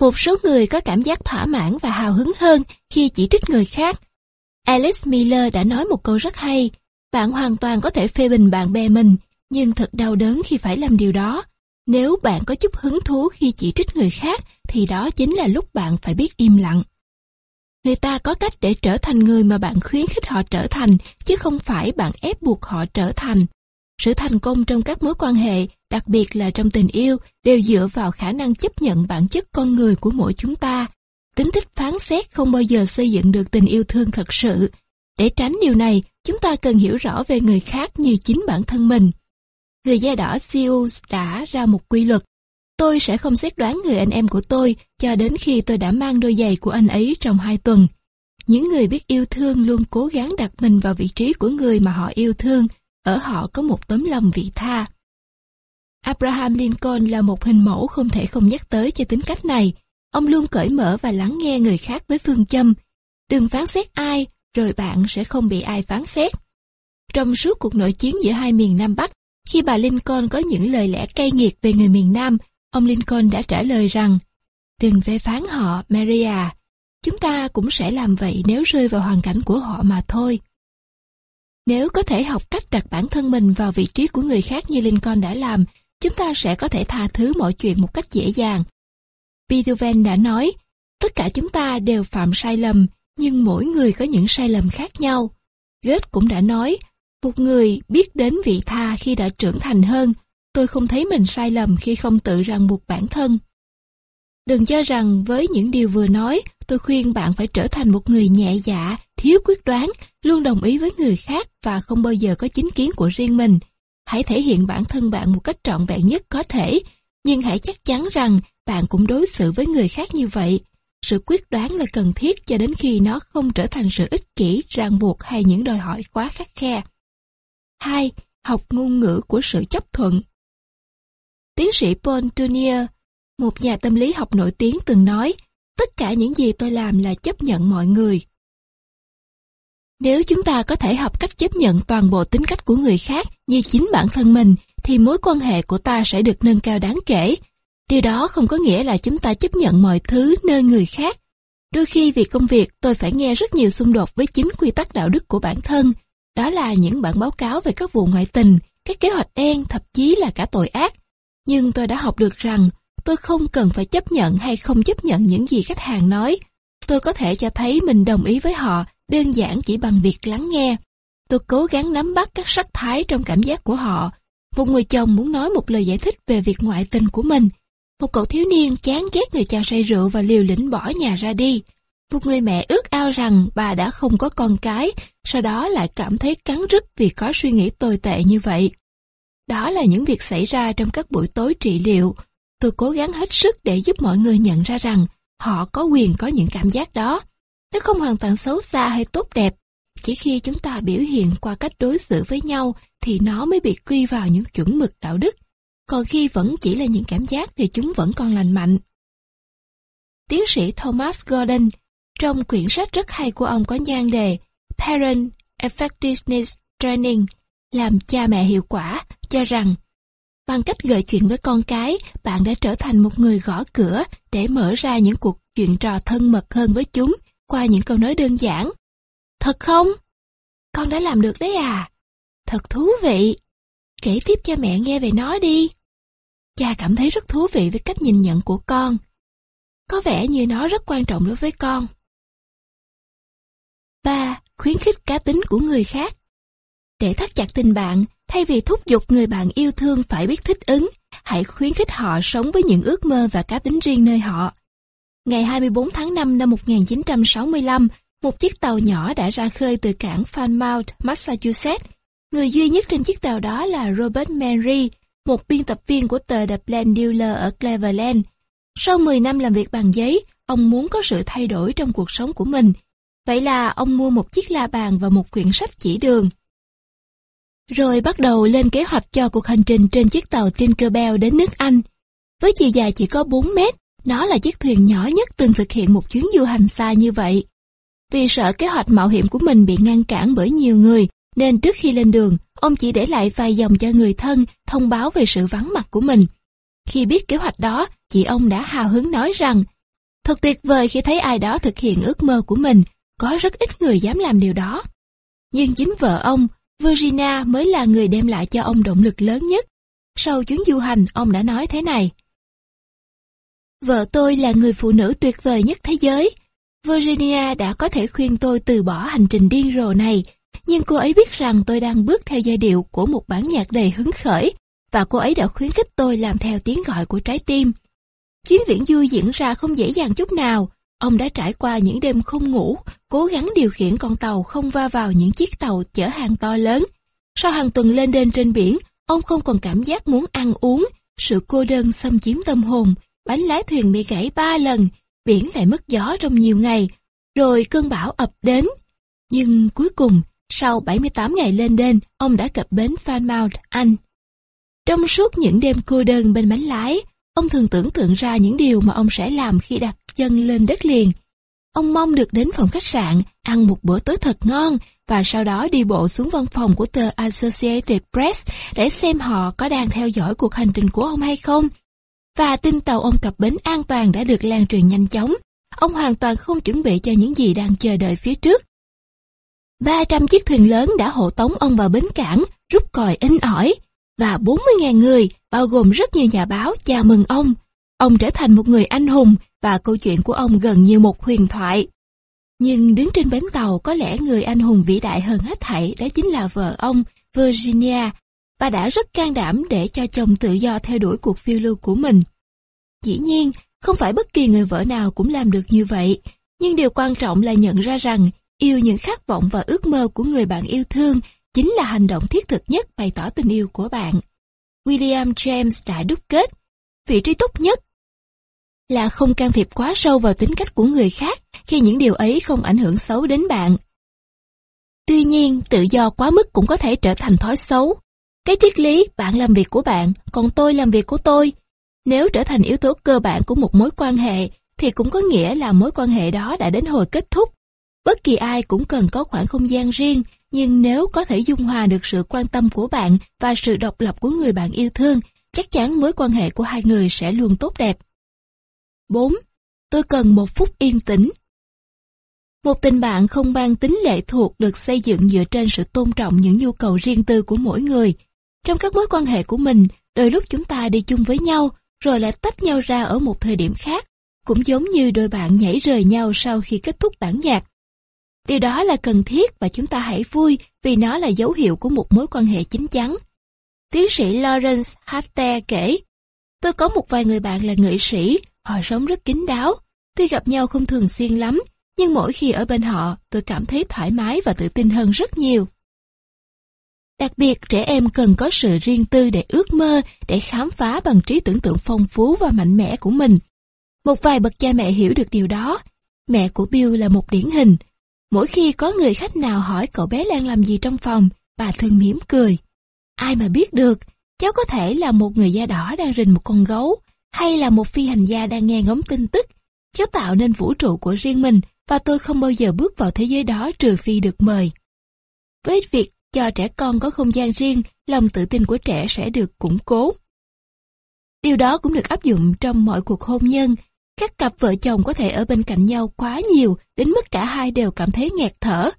Một số người có cảm giác thỏa mãn và hào hứng hơn khi chỉ trích người khác. Alice Miller đã nói một câu rất hay, bạn hoàn toàn có thể phê bình bạn bè mình, nhưng thật đau đớn khi phải làm điều đó. Nếu bạn có chút hứng thú khi chỉ trích người khác, thì đó chính là lúc bạn phải biết im lặng. Người ta có cách để trở thành người mà bạn khuyến khích họ trở thành, chứ không phải bạn ép buộc họ trở thành. Sự thành công trong các mối quan hệ, đặc biệt là trong tình yêu, đều dựa vào khả năng chấp nhận bản chất con người của mỗi chúng ta. Tính thích phán xét không bao giờ xây dựng được tình yêu thương thật sự. Để tránh điều này, chúng ta cần hiểu rõ về người khác như chính bản thân mình. Người da đỏ Zeus đã ra một quy luật Tôi sẽ không xét đoán người anh em của tôi cho đến khi tôi đã mang đôi giày của anh ấy trong hai tuần. Những người biết yêu thương luôn cố gắng đặt mình vào vị trí của người mà họ yêu thương, ở họ có một tấm lòng vị tha. Abraham Lincoln là một hình mẫu không thể không nhắc tới cho tính cách này. Ông luôn cởi mở và lắng nghe người khác với phương châm. Đừng phán xét ai, rồi bạn sẽ không bị ai phán xét. Trong suốt cuộc nội chiến giữa hai miền Nam Bắc, khi bà Lincoln có những lời lẽ cay nghiệt về người miền Nam, ông Lincoln đã trả lời rằng Đừng phê phán họ, Maria. Chúng ta cũng sẽ làm vậy nếu rơi vào hoàn cảnh của họ mà thôi. Nếu có thể học cách đặt bản thân mình vào vị trí của người khác như Lincoln đã làm, chúng ta sẽ có thể tha thứ mọi chuyện một cách dễ dàng. Beethoven đã nói, tất cả chúng ta đều phạm sai lầm, nhưng mỗi người có những sai lầm khác nhau. Goethe cũng đã nói, một người biết đến vị tha khi đã trưởng thành hơn, tôi không thấy mình sai lầm khi không tự ràng buộc bản thân. Đừng cho rằng với những điều vừa nói, tôi khuyên bạn phải trở thành một người nhẹ dạ, thiếu quyết đoán, luôn đồng ý với người khác và không bao giờ có chính kiến của riêng mình. Hãy thể hiện bản thân bạn một cách trọn vẹn nhất có thể, nhưng hãy chắc chắn rằng bạn cũng đối xử với người khác như vậy. Sự quyết đoán là cần thiết cho đến khi nó không trở thành sự ích kỷ, ràng buộc hay những đòi hỏi quá khắc khe. 2. Học ngôn ngữ của sự chấp thuận Tiến sĩ Paul Tunier, một nhà tâm lý học nổi tiếng từng nói, tất cả những gì tôi làm là chấp nhận mọi người. Nếu chúng ta có thể học cách chấp nhận toàn bộ tính cách của người khác như chính bản thân mình, thì mối quan hệ của ta sẽ được nâng cao đáng kể. Điều đó không có nghĩa là chúng ta chấp nhận mọi thứ nơi người khác. Đôi khi vì công việc tôi phải nghe rất nhiều xung đột với chính quy tắc đạo đức của bản thân. Đó là những bản báo cáo về các vụ ngoại tình, các kế hoạch đen, thậm chí là cả tội ác. Nhưng tôi đã học được rằng tôi không cần phải chấp nhận hay không chấp nhận những gì khách hàng nói. Tôi có thể cho thấy mình đồng ý với họ đơn giản chỉ bằng việc lắng nghe. Tôi cố gắng nắm bắt các sắc thái trong cảm giác của họ. Một người chồng muốn nói một lời giải thích về việc ngoại tình của mình. Một cậu thiếu niên chán ghét người cha say rượu và liều lĩnh bỏ nhà ra đi. Một người mẹ ước ao rằng bà đã không có con cái, sau đó lại cảm thấy cắn rứt vì có suy nghĩ tồi tệ như vậy. Đó là những việc xảy ra trong các buổi tối trị liệu. Tôi cố gắng hết sức để giúp mọi người nhận ra rằng họ có quyền có những cảm giác đó. Nó không hoàn toàn xấu xa hay tốt đẹp. Chỉ khi chúng ta biểu hiện qua cách đối xử với nhau thì nó mới bị quy vào những chuẩn mực đạo đức. Còn khi vẫn chỉ là những cảm giác thì chúng vẫn còn lành mạnh. Tiến sĩ Thomas Gordon trong quyển sách rất hay của ông có nhan đề Parent Effectiveness Training làm cha mẹ hiệu quả cho rằng bằng cách gợi chuyện với con cái, bạn đã trở thành một người gõ cửa để mở ra những cuộc chuyện trò thân mật hơn với chúng qua những câu nói đơn giản. Thật không? Con đã làm được đấy à? Thật thú vị. Kể tiếp cho mẹ nghe về nó đi. Cha cảm thấy rất thú vị với cách nhìn nhận của con. Có vẻ như nó rất quan trọng đối với con. 3. Khuyến khích cá tính của người khác Để thắt chặt tình bạn, thay vì thúc giục người bạn yêu thương phải biết thích ứng, hãy khuyến khích họ sống với những ước mơ và cá tính riêng nơi họ. Ngày 24 tháng 5 năm 1965, một chiếc tàu nhỏ đã ra khơi từ cảng Falmouth, Massachusetts. Người duy nhất trên chiếc tàu đó là Robert Mary, một biên tập viên của tờ The Plain Dealer ở Cleveland. Sau 10 năm làm việc bằng giấy, ông muốn có sự thay đổi trong cuộc sống của mình. Vậy là ông mua một chiếc la bàn và một quyển sách chỉ đường. Rồi bắt đầu lên kế hoạch cho cuộc hành trình trên chiếc tàu Tinkerbell đến nước Anh. Với chiều dài chỉ có 4 mét, nó là chiếc thuyền nhỏ nhất từng thực hiện một chuyến du hành xa như vậy. Vì sợ kế hoạch mạo hiểm của mình bị ngăn cản bởi nhiều người, nên trước khi lên đường, ông chỉ để lại vài dòng cho người thân thông báo về sự vắng mặt của mình. Khi biết kế hoạch đó, chị ông đã hào hứng nói rằng Thật tuyệt vời khi thấy ai đó thực hiện ước mơ của mình, có rất ít người dám làm điều đó. Nhưng chính vợ ông, Virginia mới là người đem lại cho ông động lực lớn nhất. Sau chuyến du hành, ông đã nói thế này. Vợ tôi là người phụ nữ tuyệt vời nhất thế giới. Virginia đã có thể khuyên tôi từ bỏ hành trình điên rồ này, nhưng cô ấy biết rằng tôi đang bước theo giai điệu của một bản nhạc đầy hứng khởi, và cô ấy đã khuyến khích tôi làm theo tiếng gọi của trái tim. Chuyến viễn du diễn ra không dễ dàng chút nào. Ông đã trải qua những đêm không ngủ, cố gắng điều khiển con tàu không va vào những chiếc tàu chở hàng to lớn. Sau hàng tuần lên đên trên biển, ông không còn cảm giác muốn ăn uống, sự cô đơn xâm chiếm tâm hồn, bánh lái thuyền bị gãy ba lần, biển lại mất gió trong nhiều ngày, rồi cơn bão ập đến. Nhưng cuối cùng, sau 78 ngày lên đên, ông đã cập bến Falmouth, Anh. Trong suốt những đêm cô đơn bên bánh lái, ông thường tưởng tượng ra những điều mà ông sẽ làm khi đặt chân lên đất liền. Ông mong được đến phòng khách sạn, ăn một bữa tối thật ngon và sau đó đi bộ xuống văn phòng của tờ Associated Press để xem họ có đang theo dõi cuộc hành trình của ông hay không. Và tin tàu ông cập bến an toàn đã được lan truyền nhanh chóng. Ông hoàn toàn không chuẩn bị cho những gì đang chờ đợi phía trước. 300 chiếc thuyền lớn đã hộ tống ông vào bến cảng, rút còi in ỏi, và 40.000 người, bao gồm rất nhiều nhà báo, chào mừng ông. Ông trở thành một người anh hùng và câu chuyện của ông gần như một huyền thoại. Nhưng đứng trên bến tàu có lẽ người anh hùng vĩ đại hơn hết thảy đó chính là vợ ông, Virginia, và đã rất can đảm để cho chồng tự do theo đuổi cuộc phiêu lưu của mình. Dĩ nhiên, không phải bất kỳ người vợ nào cũng làm được như vậy, nhưng điều quan trọng là nhận ra rằng yêu những khát vọng và ước mơ của người bạn yêu thương chính là hành động thiết thực nhất bày tỏ tình yêu của bạn. William James đã đúc kết, vị trí tốt nhất là không can thiệp quá sâu vào tính cách của người khác khi những điều ấy không ảnh hưởng xấu đến bạn. Tuy nhiên, tự do quá mức cũng có thể trở thành thói xấu. Cái triết lý bạn làm việc của bạn, còn tôi làm việc của tôi. Nếu trở thành yếu tố cơ bản của một mối quan hệ, thì cũng có nghĩa là mối quan hệ đó đã đến hồi kết thúc. Bất kỳ ai cũng cần có khoảng không gian riêng, nhưng nếu có thể dung hòa được sự quan tâm của bạn và sự độc lập của người bạn yêu thương, chắc chắn mối quan hệ của hai người sẽ luôn tốt đẹp. 4. Tôi cần một phút yên tĩnh. Một tình bạn không mang tính lệ thuộc được xây dựng dựa trên sự tôn trọng những nhu cầu riêng tư của mỗi người. Trong các mối quan hệ của mình, đôi lúc chúng ta đi chung với nhau, rồi lại tách nhau ra ở một thời điểm khác, cũng giống như đôi bạn nhảy rời nhau sau khi kết thúc bản nhạc. Điều đó là cần thiết và chúng ta hãy vui vì nó là dấu hiệu của một mối quan hệ chính chắn. Tiến sĩ Lawrence Hatter kể, Tôi có một vài người bạn là nghệ sĩ, họ sống rất kín đáo. Tuy gặp nhau không thường xuyên lắm, nhưng mỗi khi ở bên họ, tôi cảm thấy thoải mái và tự tin hơn rất nhiều. Đặc biệt, trẻ em cần có sự riêng tư để ước mơ, để khám phá bằng trí tưởng tượng phong phú và mạnh mẽ của mình. Một vài bậc cha mẹ hiểu được điều đó. Mẹ của Bill là một điển hình. Mỗi khi có người khách nào hỏi cậu bé đang làm gì trong phòng, bà thường mỉm cười. Ai mà biết được, cháu có thể là một người da đỏ đang rình một con gấu, hay là một phi hành gia đang nghe ngóng tin tức. Cháu tạo nên vũ trụ của riêng mình và tôi không bao giờ bước vào thế giới đó trừ phi được mời. Với việc cho trẻ con có không gian riêng, lòng tự tin của trẻ sẽ được củng cố. Điều đó cũng được áp dụng trong mọi cuộc hôn nhân. Các cặp vợ chồng có thể ở bên cạnh nhau quá nhiều đến mức cả hai đều cảm thấy nghẹt thở.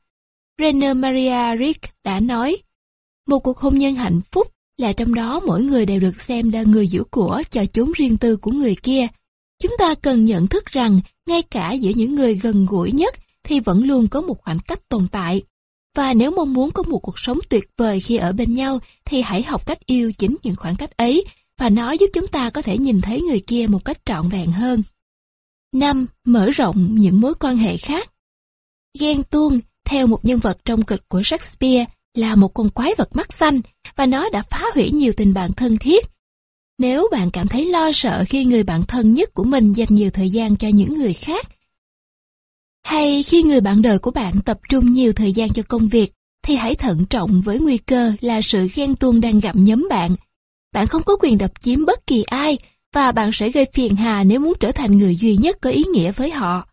Rainer Maria Rick đã nói, một cuộc hôn nhân hạnh phúc là trong đó mỗi người đều được xem là người giữ của cho chốn riêng tư của người kia. Chúng ta cần nhận thức rằng ngay cả giữa những người gần gũi nhất thì vẫn luôn có một khoảng cách tồn tại. Và nếu mong muốn có một cuộc sống tuyệt vời khi ở bên nhau thì hãy học cách yêu chính những khoảng cách ấy và nó giúp chúng ta có thể nhìn thấy người kia một cách trọn vẹn hơn. 5. Mở rộng những mối quan hệ khác Ghen tuông, theo một nhân vật trong kịch của Shakespeare, là một con quái vật mắt xanh và nó đã phá hủy nhiều tình bạn thân thiết. Nếu bạn cảm thấy lo sợ khi người bạn thân nhất của mình dành nhiều thời gian cho những người khác, hay khi người bạn đời của bạn tập trung nhiều thời gian cho công việc, thì hãy thận trọng với nguy cơ là sự ghen tuông đang gặm nhấm bạn. Bạn không có quyền đập chiếm bất kỳ ai, và bạn sẽ gây phiền hà nếu muốn trở thành người duy nhất có ý nghĩa với họ.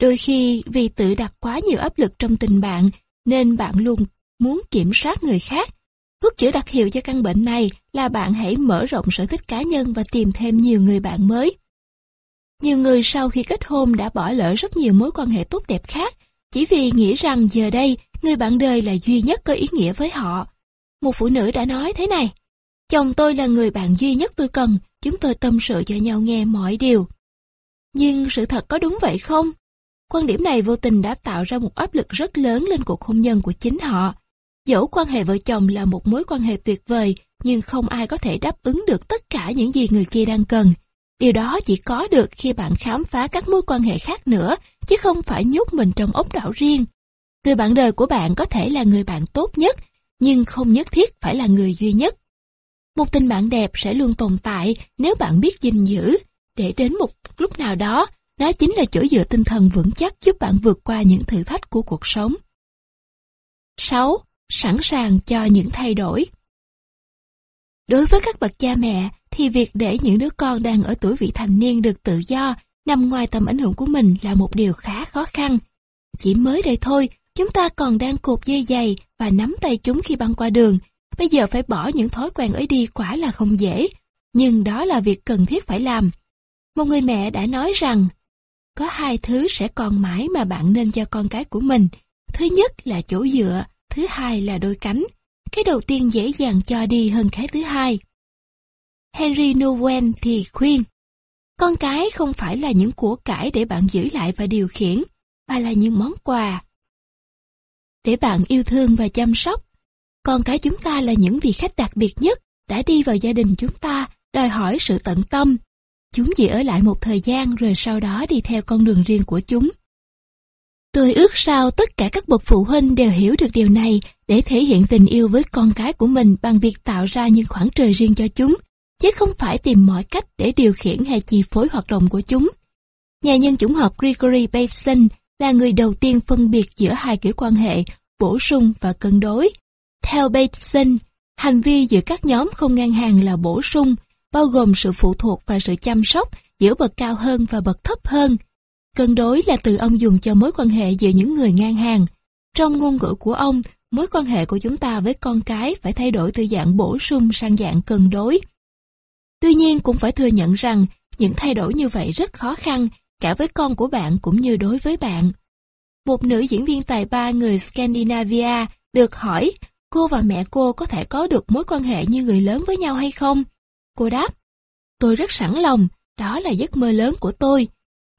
Đôi khi vì tự đặt quá nhiều áp lực trong tình bạn, nên bạn luôn muốn kiểm soát người khác. Thuốc chữa đặc hiệu cho căn bệnh này là bạn hãy mở rộng sở thích cá nhân và tìm thêm nhiều người bạn mới. Nhiều người sau khi kết hôn đã bỏ lỡ rất nhiều mối quan hệ tốt đẹp khác, chỉ vì nghĩ rằng giờ đây người bạn đời là duy nhất có ý nghĩa với họ. Một phụ nữ đã nói thế này, chồng tôi là người bạn duy nhất tôi cần, chúng tôi tâm sự cho nhau nghe mọi điều. Nhưng sự thật có đúng vậy không? Quan điểm này vô tình đã tạo ra một áp lực rất lớn lên cuộc hôn nhân của chính họ. Dẫu quan hệ vợ chồng là một mối quan hệ tuyệt vời, nhưng không ai có thể đáp ứng được tất cả những gì người kia đang cần. Điều đó chỉ có được khi bạn khám phá các mối quan hệ khác nữa, chứ không phải nhốt mình trong ốc đảo riêng. Người bạn đời của bạn có thể là người bạn tốt nhất, nhưng không nhất thiết phải là người duy nhất. Một tình bạn đẹp sẽ luôn tồn tại nếu bạn biết gìn giữ, để đến một lúc nào đó, nó chính là chỗ dựa tinh thần vững chắc giúp bạn vượt qua những thử thách của cuộc sống. 6 sẵn sàng cho những thay đổi. Đối với các bậc cha mẹ thì việc để những đứa con đang ở tuổi vị thành niên được tự do nằm ngoài tầm ảnh hưởng của mình là một điều khá khó khăn. Chỉ mới đây thôi, chúng ta còn đang cột dây dày và nắm tay chúng khi băng qua đường. Bây giờ phải bỏ những thói quen ấy đi quả là không dễ, nhưng đó là việc cần thiết phải làm. Một người mẹ đã nói rằng, có hai thứ sẽ còn mãi mà bạn nên cho con cái của mình. Thứ nhất là chỗ dựa, thứ hai là đôi cánh. Cái đầu tiên dễ dàng cho đi hơn cái thứ hai. Henry Nowen thì khuyên, con cái không phải là những của cải để bạn giữ lại và điều khiển, mà là những món quà. Để bạn yêu thương và chăm sóc, con cái chúng ta là những vị khách đặc biệt nhất đã đi vào gia đình chúng ta, đòi hỏi sự tận tâm. Chúng chỉ ở lại một thời gian rồi sau đó đi theo con đường riêng của chúng. Tôi ước sao tất cả các bậc phụ huynh đều hiểu được điều này để thể hiện tình yêu với con cái của mình bằng việc tạo ra những khoảng trời riêng cho chúng, chứ không phải tìm mọi cách để điều khiển hay chi phối hoạt động của chúng. Nhà nhân chủng học Gregory Bateson là người đầu tiên phân biệt giữa hai kiểu quan hệ bổ sung và cân đối. Theo Bateson, hành vi giữa các nhóm không ngang hàng là bổ sung, bao gồm sự phụ thuộc và sự chăm sóc giữa bậc cao hơn và bậc thấp hơn. Cân đối là từ ông dùng cho mối quan hệ giữa những người ngang hàng. Trong ngôn ngữ của ông, mối quan hệ của chúng ta với con cái phải thay đổi từ dạng bổ sung sang dạng cân đối. Tuy nhiên cũng phải thừa nhận rằng những thay đổi như vậy rất khó khăn cả với con của bạn cũng như đối với bạn. Một nữ diễn viên tài ba người Scandinavia được hỏi cô và mẹ cô có thể có được mối quan hệ như người lớn với nhau hay không? Cô đáp, tôi rất sẵn lòng, đó là giấc mơ lớn của tôi.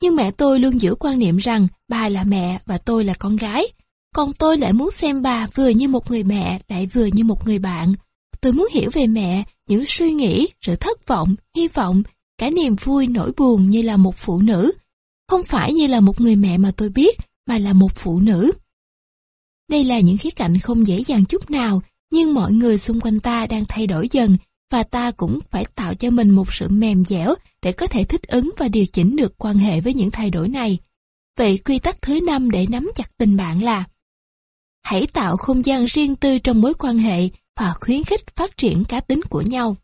Nhưng mẹ tôi luôn giữ quan niệm rằng bà là mẹ và tôi là con gái. Còn tôi lại muốn xem bà vừa như một người mẹ lại vừa như một người bạn. Tôi muốn hiểu về mẹ, những suy nghĩ, sự thất vọng, hy vọng, cả niềm vui, nỗi buồn như là một phụ nữ. Không phải như là một người mẹ mà tôi biết, mà là một phụ nữ. Đây là những khía cạnh không dễ dàng chút nào, nhưng mọi người xung quanh ta đang thay đổi dần và ta cũng phải tạo cho mình một sự mềm dẻo để có thể thích ứng và điều chỉnh được quan hệ với những thay đổi này. Vậy quy tắc thứ năm để nắm chặt tình bạn là, Hãy tạo không gian riêng tư trong mối quan hệ và khuyến khích phát triển cá tính của nhau.